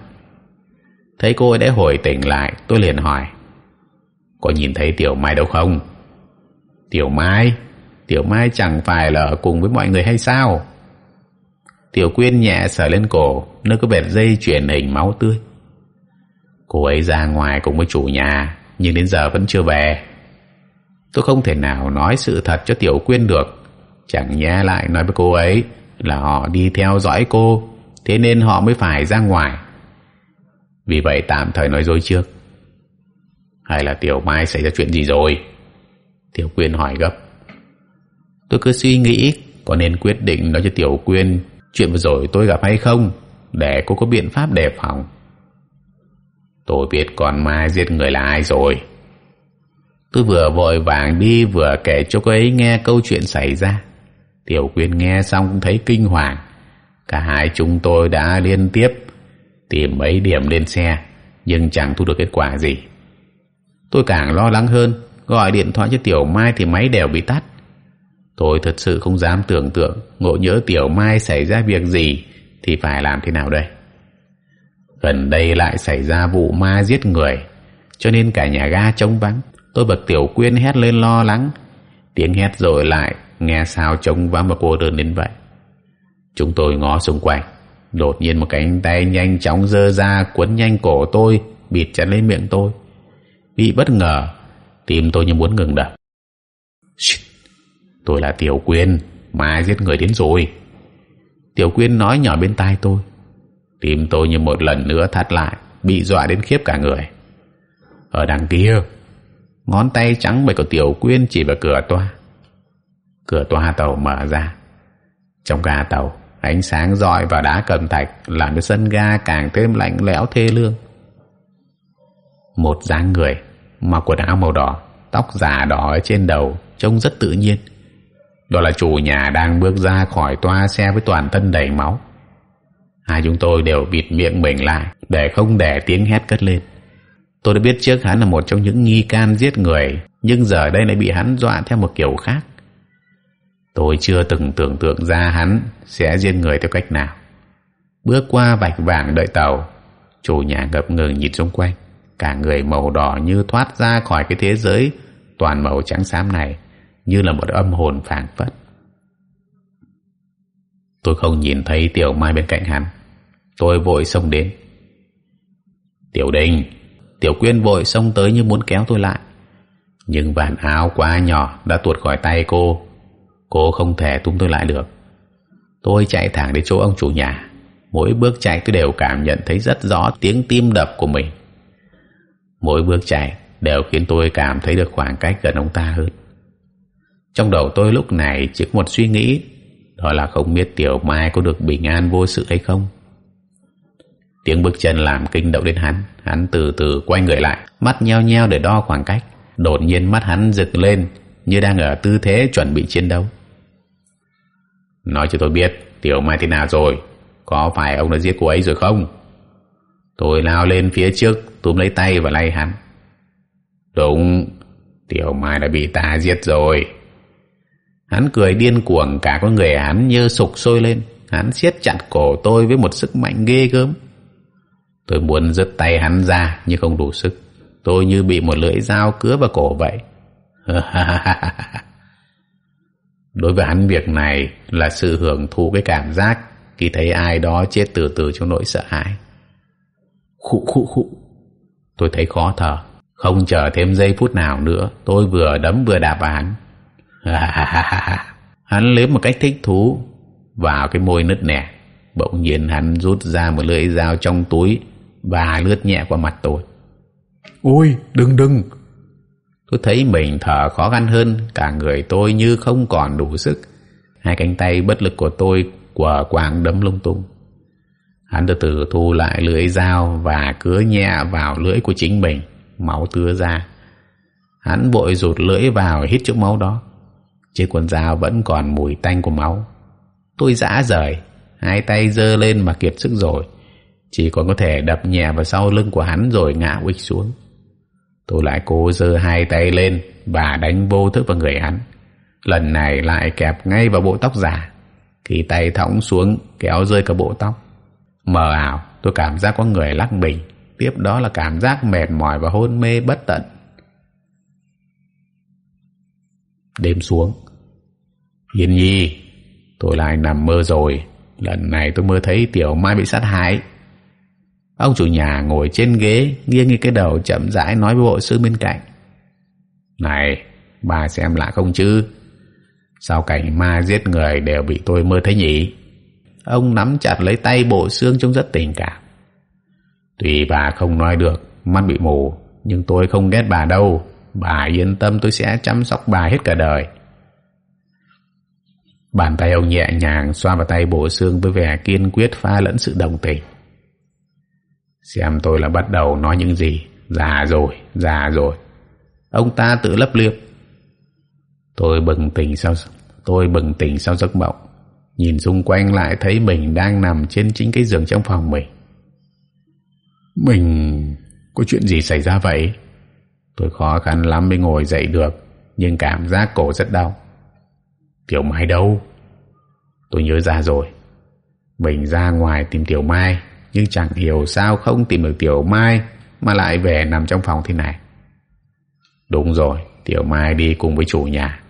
thấy cô ấy đã hồi tỉnh lại, tôi liền hỏi, có nhìn thấy tiểu mai đâu không? Tiểu mai? Tiểu mai chẳng phải là ở cùng với mọi người hay sao? Tiểu quyên nhẹ sờ lên cổ, nơi có vệt dây chuyển hình máu tươi. Cô ấy ra ngoài cùng với chủ nhà, nhưng đến giờ vẫn chưa về. Tôi không thể nào nói sự thật cho tiểu quyên được. Chẳng nhẽ lại nói với cô ấy là họ đi theo dõi cô, thế nên họ mới phải ra ngoài vì vậy tạm thời nói dối trước. Hay là tiểu mai xảy ra chuyện gì rồi? Tiểu quyên hỏi gấp. Tôi cứ suy nghĩ, có nên quyết định nói cho tiểu quyên chuyện vừa rồi tôi gặp hay không, để cô có biện pháp đề phòng. Tôi biết con mai giết người là ai rồi. Tôi vừa vội vàng đi, vừa kể cho cô ấy nghe câu chuyện xảy ra. Tiểu quyên nghe xong cũng thấy kinh hoàng. Cả hai chúng tôi đã liên tiếp tìm mấy điểm lên xe, nhưng chẳng thu được kết quả gì. Tôi càng lo lắng hơn, gọi điện thoại cho tiểu mai thì máy đều bị tắt. Tôi thật sự không dám tưởng tượng ngộ nhỡ tiểu mai xảy ra việc gì thì phải làm thế nào đây. Gần đây lại xảy ra vụ ma giết người, cho nên cả nhà ga trống vắng. Tôi bật tiểu quyên hét lên lo lắng. Tiếng hét rồi lại, nghe sao trống vắng và cô đơn đến vậy. Chúng tôi ngó xung quanh đột nhiên một cánh tay nhanh chóng giơ ra quấn nhanh cổ tôi, bịt chặt lấy miệng tôi. Bị bất ngờ, tim tôi như muốn ngừng đập. Tôi là tiểu quyên mà giết người đến rồi. Tiểu quyên nói nhỏ bên tai tôi. Tim tôi như một lần nữa thắt lại, bị dọa đến khiếp cả người. Ở đằng kia, ngón tay trắng bệch của tiểu quyên chỉ vào cửa toa. Cửa toa tàu mở ra. Trong ga tàu ánh sáng rọi vào đá cầm thạch làm cho sân ga càng thêm lạnh lẽo thê lương. Một dáng người mặc quần áo màu đỏ, tóc giả đỏ ở trên đầu, trông rất tự nhiên. Đó là chủ nhà đang bước ra khỏi toa xe với toàn thân đầy máu. Hai chúng tôi đều bịt miệng mình lại để không để tiếng hét cất lên. Tôi đã biết trước hắn là một trong những nghi can giết người, nhưng giờ đây lại bị hắn dọa theo một kiểu khác tôi chưa từng tưởng tượng ra hắn sẽ giết người theo cách nào. Bước qua vạch vàng đợi tàu, Chủ nhà ngập ngừng nhìn xung quanh. Cả người màu đỏ như thoát ra khỏi cái thế giới Toàn màu trắng xám này, Như là một âm hồn phảng phất. Tôi không nhìn thấy Tiểu Mai bên cạnh hắn. Tôi vội xông đến. Tiểu Đình, Tiểu Quyên vội xông tới như muốn kéo tôi lại. Nhưng vạt áo quá nhỏ Đã tuột khỏi tay cô. Cô không thể tung tôi lại được. Tôi chạy thẳng đến chỗ ông chủ nhà. Mỗi bước chạy tôi đều cảm nhận thấy rất rõ tiếng tim đập của mình. Mỗi bước chạy đều khiến tôi cảm thấy được khoảng cách gần ông ta hơn. Trong đầu tôi lúc này chỉ có một suy nghĩ, Đó là không biết Tiểu Mai có được bình an vô sự hay không. Tiếng bước chân làm kinh động đến hắn. Hắn từ từ quay người lại, Mắt nheo nheo để đo khoảng cách. Đột nhiên mắt hắn rực lên, Như đang ở tư thế chuẩn bị chiến đấu. Nói cho tôi biết, Tiểu Mai thế nào rồi? Có phải ông đã giết cô ấy rồi không? Tôi lao lên phía trước, Túm lấy tay và lay hắn. Đúng, Tiểu Mai đã bị ta giết rồi. Hắn cười điên cuồng, Cả con người hắn như sục sôi lên. Hắn siết chặt cổ tôi với một sức mạnh ghê gớm. Tôi muốn giật tay hắn ra, Nhưng không đủ sức. Tôi như bị một lưỡi dao cứa vào cổ vậy. Đối với hắn việc này là sự hưởng thụ cái cảm giác khi thấy ai đó chết từ từ trong nỗi sợ hãi. Khụ khụ khụ. Tôi thấy khó thở. Không chờ thêm giây phút nào nữa, tôi vừa đấm vừa đạp vào hắn. hắn lấy một cách thích thú vào cái môi nứt nẻ. Bỗng nhiên hắn rút ra một lưỡi dao trong túi và lướt nhẹ qua mặt tôi. Ôi, đừng đừng, Tôi thấy mình thở khó khăn hơn, cả người tôi như không còn đủ sức. Hai cánh tay bất lực của tôi quờ quàng đấm lung tung. Hắn từ từ thu lại lưỡi dao và cứa nhẹ vào lưỡi của chính mình, máu tứa ra. Hắn vội rụt lưỡi vào hít chút máu đó. Chiếc quần dao vẫn còn mùi tanh của máu. Tôi dã rời, hai tay giơ lên mà kiệt sức rồi. Chỉ còn có thể đập nhẹ vào sau lưng của hắn rồi ngã quịch xuống. Tôi lại cố giơ hai tay lên và đánh vô thức vào người hắn. Lần này lại kẹp ngay vào bộ tóc giả. Khi tay thõng xuống kéo rơi cả bộ tóc. Mờ ảo, tôi cảm giác có người lắc mình. Tiếp đó là cảm giác mệt mỏi và hôn mê bất tận. Đêm xuống. Yên nhi, tôi lại nằm mơ rồi. Lần này tôi mơ thấy Tiểu Mai bị sát hại. Ông chủ nhà ngồi trên ghế nghiêng cái đầu chậm rãi nói với bộ sư bên cạnh. Này, bà xem lạ không chứ? Sao cảnh ma giết người đều bị tôi mơ thấy nhỉ? Ông nắm chặt lấy tay bộ xương trông rất tình cảm. Tuy bà không nói được, mắt bị mù, nhưng tôi không ghét bà đâu. Bà yên tâm tôi sẽ chăm sóc bà hết cả đời. Bàn tay ông nhẹ nhàng xoa vào tay bộ xương với vẻ kiên quyết pha lẫn sự đồng tình. Xem tôi là bắt đầu nói những gì. Già rồi, già rồi. Ông ta tự lấp liếp Tôi bừng tỉnh sau Tôi bừng tỉnh sau giấc mộng. Nhìn xung quanh lại thấy mình đang nằm trên chính cái giường trong phòng mình. Mình có chuyện gì xảy ra vậy? Tôi khó khăn lắm mới ngồi dậy được Nhưng cảm giác cổ rất đau. Tiểu Mai đâu? Tôi nhớ ra rồi. Mình ra ngoài tìm Tiểu Mai nhưng chẳng hiểu sao không tìm được Tiểu Mai mà lại về nằm trong phòng thế này. Đúng rồi, Tiểu Mai đi cùng với chủ nhà.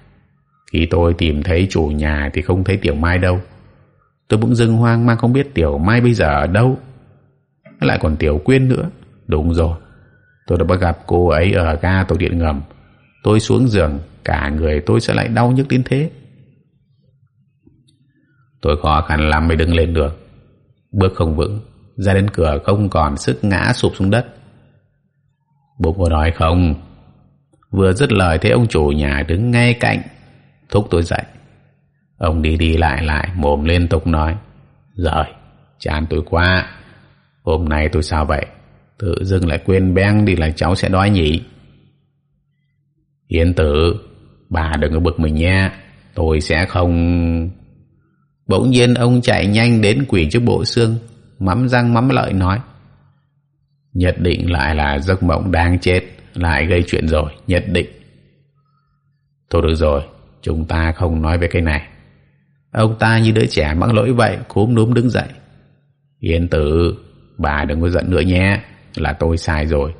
Khi tôi tìm thấy chủ nhà thì không thấy Tiểu Mai đâu. Tôi bỗng dưng hoang mang không biết Tiểu Mai bây giờ ở đâu. Lại còn Tiểu Quyên nữa. Đúng rồi, tôi đã bắt gặp cô ấy ở ga tàu điện ngầm. Tôi xuống giường, cả người tôi sẽ lại đau nhức đến thế. Tôi khó khăn lắm mới đứng lên được. Bước không vững, ra đến cửa không còn sức ngã sụp xuống đất. Bố có nói không? Vừa dứt lời thấy ông chủ nhà đứng ngay cạnh, thúc tôi dậy. Ông đi đi lại lại, mồm liên tục nói, Rồi, chán tôi quá. Hôm nay tôi sao vậy? Tự dưng lại quên beng đi là cháu sẽ đói nhỉ? yến tử, bà đừng có bực mình nha. Tôi sẽ không... Bỗng nhiên ông chạy nhanh đến quỷ trước bộ xương mắm răng, mắm lợi nói. Nhất định lại là giấc mộng đang chết, lại gây chuyện rồi, nhất định. Thôi được rồi, chúng ta không nói về cái này. Ông ta như đứa trẻ mắc lỗi vậy, cúm núm đứng dậy. Yên tử, bà đừng có giận nữa nhé, là tôi sai rồi.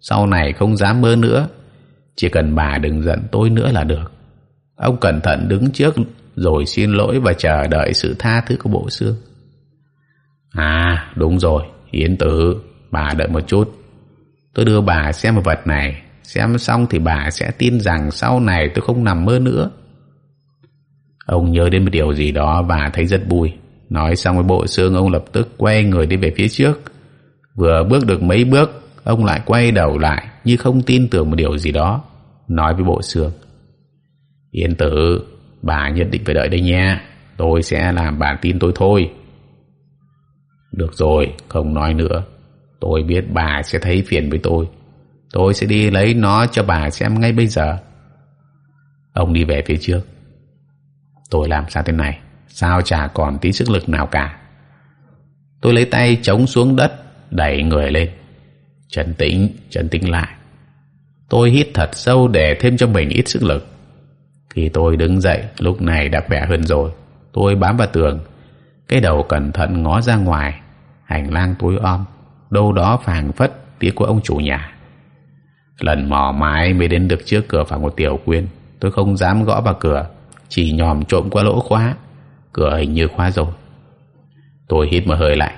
Sau này không dám mơ nữa, chỉ cần bà đừng giận tôi nữa là được. Ông cẩn thận đứng trước, rồi xin lỗi và chờ đợi sự tha thứ của bộ xương à đúng rồi, yến tử, bà đợi một chút. Tôi đưa bà xem vật này, xem xong thì bà sẽ tin rằng sau này tôi không nằm mơ nữa. Ông nhớ đến một điều gì đó và thấy rất vui. Nói xong với bộ xương, ông lập tức quay người đi về phía trước. Vừa bước được mấy bước, ông lại quay đầu lại như không tin tưởng một điều gì đó. Nói với bộ xương. Yên tử, bà nhất định phải đợi đây nha tôi sẽ làm bà tin tôi thôi được rồi, không nói nữa. Tôi biết bà sẽ thấy phiền với tôi. Tôi sẽ đi lấy nó cho bà xem ngay bây giờ. Ông đi về phía trước. Tôi làm sao thế này? Sao chả còn tí sức lực nào cả? Tôi lấy tay chống xuống đất, đẩy người lên. Trấn tĩnh trấn tĩnh lại. Tôi hít thật sâu để thêm cho mình ít sức lực. Khi tôi đứng dậy, lúc này đã khỏe hơn rồi. Tôi bám vào tường. Cái đầu cẩn thận ngó ra ngoài hành lang tối om, đâu đó phảng phất tiếng của ông chủ nhà. Lần mò mãi mới đến được trước cửa phòng của tiểu quyên, tôi không dám gõ vào cửa, chỉ nhòm trộm qua lỗ khóa. Cửa hình như khóa rồi. Tôi hít một hơi lại,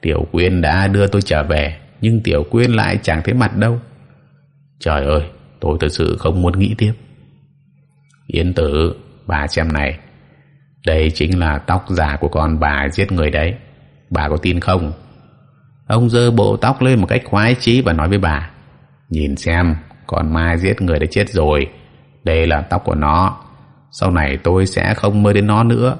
tiểu quyên đã đưa tôi trở về, nhưng tiểu quyên lại chẳng thấy mặt đâu. Trời ơi, tôi thật sự không muốn nghĩ tiếp. Yến tử, bà xem này, đây chính là tóc giả của con bà giết người đấy bà có tin không? Ông giơ bộ tóc lên một cách khoái chí và nói với bà, nhìn xem, con mai giết người đã chết rồi. Đây là tóc của nó. Sau này tôi sẽ không mơ đến nó nữa.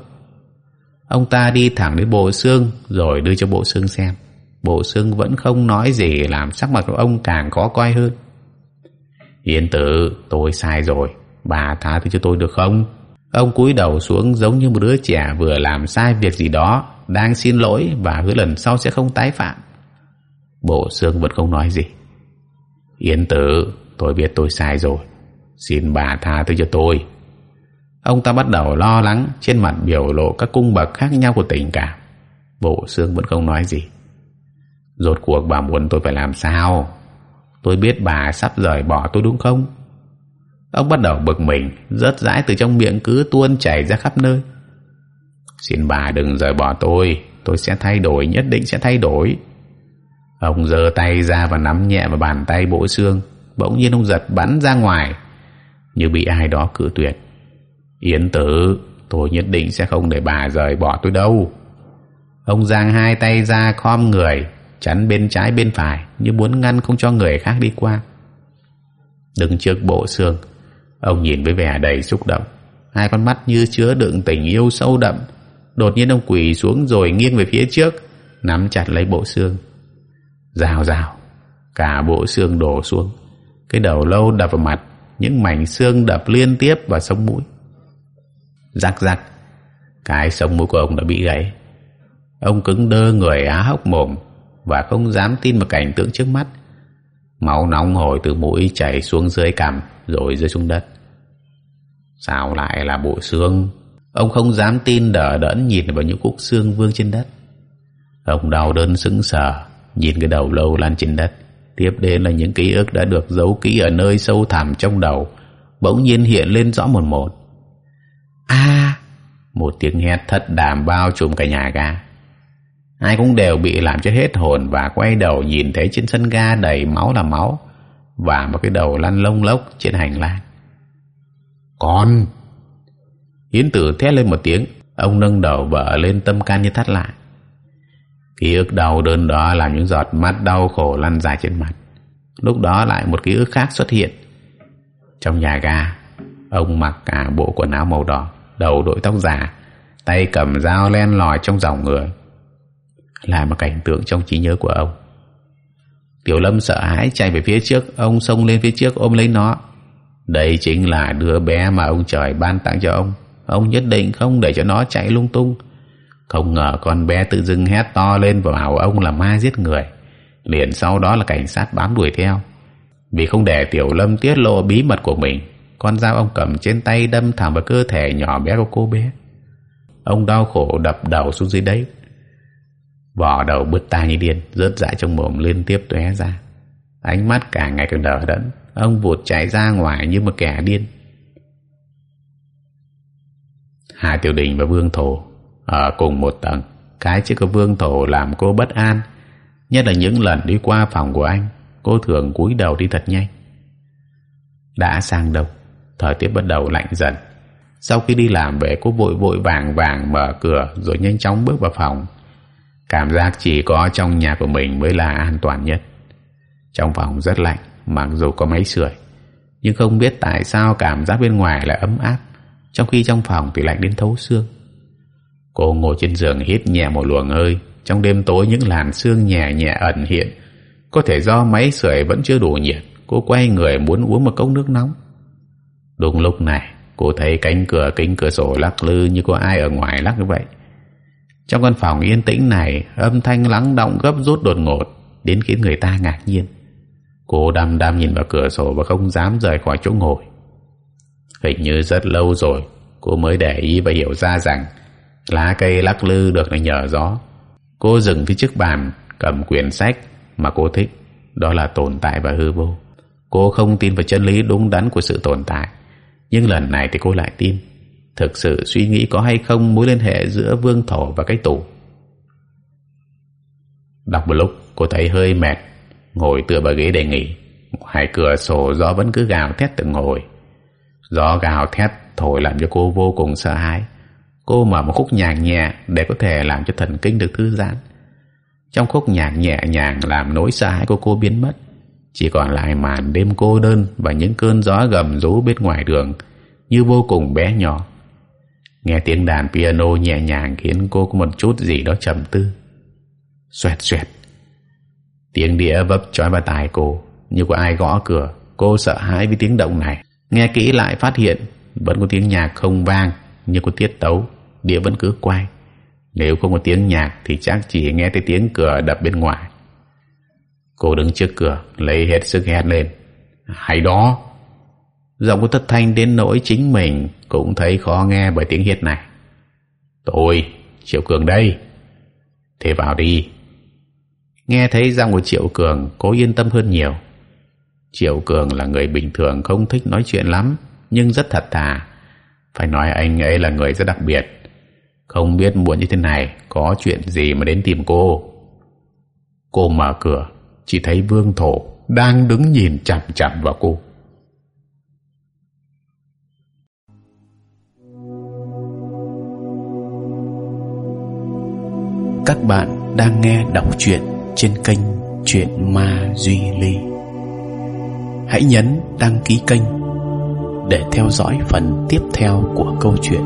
Ông ta đi thẳng đến bộ xương rồi đưa cho bộ xương xem. Bộ xương vẫn không nói gì, làm sắc mặt của ông càng khó coi hơn. Yên tử, tôi sai rồi. Bà tha thứ cho tôi được không? Ông cúi đầu xuống giống như một đứa trẻ vừa làm sai việc gì đó đang xin lỗi và hứa lần sau sẽ không tái phạm. Bộ xương vẫn không nói gì. Yến tử, tôi biết tôi sai rồi. Xin bà tha thứ cho tôi. Ông ta bắt đầu lo lắng trên mặt biểu lộ các cung bậc khác nhau của tình cảm. Bộ xương vẫn không nói gì. Rốt cuộc bà muốn tôi phải làm sao? Tôi biết bà sắp rời bỏ tôi đúng không? Ông bắt đầu bực mình, rớt rãi từ trong miệng cứ tuôn chảy ra khắp nơi xin bà đừng rời bỏ tôi tôi sẽ thay đổi, nhất định sẽ thay đổi. Ông giơ tay ra và nắm nhẹ vào bàn tay bộ xương, bỗng nhiên ông giật bắn ra ngoài, như bị ai đó cự tuyệt. Yến tử, tôi nhất định sẽ không để bà rời bỏ tôi đâu. Ông giang hai tay ra khom người, chắn bên trái bên phải, như muốn ngăn không cho người khác đi qua. Đứng trước bộ xương, ông nhìn với vẻ đầy xúc động. Hai con mắt như chứa đựng tình yêu sâu đậm đột nhiên ông quỳ xuống rồi nghiêng về phía trước, nắm chặt lấy bộ xương. Rào rào, cả bộ xương đổ xuống. Cái đầu lâu đập vào mặt, những mảnh xương đập liên tiếp vào sống mũi. Rắc rắc, cái sống mũi của ông đã bị gãy. Ông cứng đơ người á hốc mồm và không dám tin vào cảnh tượng trước mắt. Máu nóng hổi từ mũi chảy xuống dưới cằm rồi rơi xuống đất. Sao lại là bộ xương? Ông không dám tin đỡ đẫn nhìn vào những khúc xương vương trên đất. Ông đau đớn sững sờ, nhìn cái đầu lâu lan trên đất. Tiếp đến là những ký ức đã được giấu kỹ ở nơi sâu thẳm trong đầu, bỗng nhiên hiện lên rõ một một. A! Một tiếng hét thất đàm bao trùm cả nhà ga. Ai cũng đều bị làm cho hết hồn và quay đầu nhìn thấy trên sân ga đầy máu là máu và một cái đầu lăn lông lốc trên hành lang. Con! Yến tử thét lên một tiếng. Ông nâng đầu vợ lên tâm can như thắt lại. Ký ức đau đớn đó làm những giọt mắt đau khổ lăn dài trên mặt. Lúc đó lại một ký ức khác xuất hiện. Trong nhà ga, ông mặc cả bộ quần áo màu đỏ, đầu đội tóc giả tay cầm dao len lòi trong dòng người. Là một cảnh tượng trong trí nhớ của ông. Tiểu lâm sợ hãi chạy về phía trước, ông xông lên phía trước ôm lấy nó. Đây chính là đứa bé mà ông trời ban tặng cho ông ông nhất định không để cho nó chạy lung tung. Không ngờ con bé tự dưng hét to lên và bảo ông là ma giết người. Liền sau đó là cảnh sát bám đuổi theo. Vì không để tiểu lâm tiết lộ bí mật của mình, con dao ông cầm trên tay đâm thẳng vào cơ thể nhỏ bé của cô bé. Ông đau khổ đập đầu xuống dưới đấy. Vỏ đầu bứt tai như điên, rớt dại trong mồm liên tiếp tóe ra. Ánh mắt càng ngày càng đờ đẫn, ông vụt chạy ra ngoài như một kẻ điên. Hà Tiểu Đình và Vương Thổ ở cùng một tầng. Cái chỉ có Vương Thổ làm cô bất an. Nhất là những lần đi qua phòng của anh, cô thường cúi đầu đi thật nhanh. Đã sang đông thời tiết bắt đầu lạnh dần. Sau khi đi làm về, cô vội vội vàng vàng mở cửa rồi nhanh chóng bước vào phòng. Cảm giác chỉ có trong nhà của mình mới là an toàn nhất. Trong phòng rất lạnh, mặc dù có máy sưởi, nhưng không biết tại sao cảm giác bên ngoài lại ấm áp trong khi trong phòng thì lạnh đến thấu xương. Cô ngồi trên giường hít nhẹ một luồng hơi. Trong đêm tối những làn xương nhẹ nhẹ ẩn hiện. Có thể do máy sưởi vẫn chưa đủ nhiệt, cô quay người muốn uống một cốc nước nóng. Đúng lúc này, cô thấy cánh cửa, kính cửa sổ lắc lư như có ai ở ngoài lắc như vậy. Trong căn phòng yên tĩnh này, âm thanh lắng động gấp rút đột ngột, đến khiến người ta ngạc nhiên. Cô đăm đăm nhìn vào cửa sổ và không dám rời khỏi chỗ ngồi hình như rất lâu rồi, cô mới để ý và hiểu ra rằng lá cây lắc lư được là nhờ gió. Cô dừng phía trước bàn, cầm quyển sách mà cô thích, đó là tồn tại và hư vô. Cô không tin vào chân lý đúng đắn của sự tồn tại, nhưng lần này thì cô lại tin. Thực sự suy nghĩ có hay không mối liên hệ giữa vương thổ và cái tủ đọc một lúc, cô thấy hơi mệt, ngồi tựa vào ghế để nghỉ. Ngoài cửa sổ gió vẫn cứ gào thét từng hồi gió gào thét thổi làm cho cô vô cùng sợ hãi. Cô mở một khúc nhạc nhẹ để có thể làm cho thần kinh được thư giãn. Trong khúc nhạc nhẹ nhàng làm nỗi sợ hãi của cô biến mất. Chỉ còn lại màn đêm cô đơn và những cơn gió gầm rú bên ngoài đường, như vô cùng bé nhỏ. Nghe tiếng đàn piano nhẹ nhàng khiến cô có một chút gì đó trầm tư. Xoẹt xoẹt. Tiếng đĩa vấp trói vào tai cô, như có ai gõ cửa, cô sợ hãi với tiếng động này nghe kỹ lại phát hiện, vẫn có tiếng nhạc không vang như có tiết tấu đĩa vẫn cứ quay. Nếu không có tiếng nhạc thì chắc chỉ nghe thấy tiếng cửa đập bên ngoài. Cô đứng trước cửa, lấy hết sức hét lên. Hay đó! Giọng của thất thanh đến nỗi chính mình cũng thấy khó nghe bởi tiếng hét này. Tôi, triệu cường đây. Thế vào đi. Nghe thấy giọng của triệu cường cố yên tâm hơn nhiều triệu cường là người bình thường không thích nói chuyện lắm, nhưng rất thật thà. Phải nói anh ấy là người rất đặc biệt. Không biết muộn như thế này, có chuyện gì mà đến tìm cô? Cô mở cửa, chỉ thấy vương thổ đang đứng nhìn chằm chằm vào cô. Các bạn đang nghe đọc truyện trên kênh chuyện ma duy ly hãy nhấn đăng ký kênh để theo dõi phần tiếp theo của câu chuyện.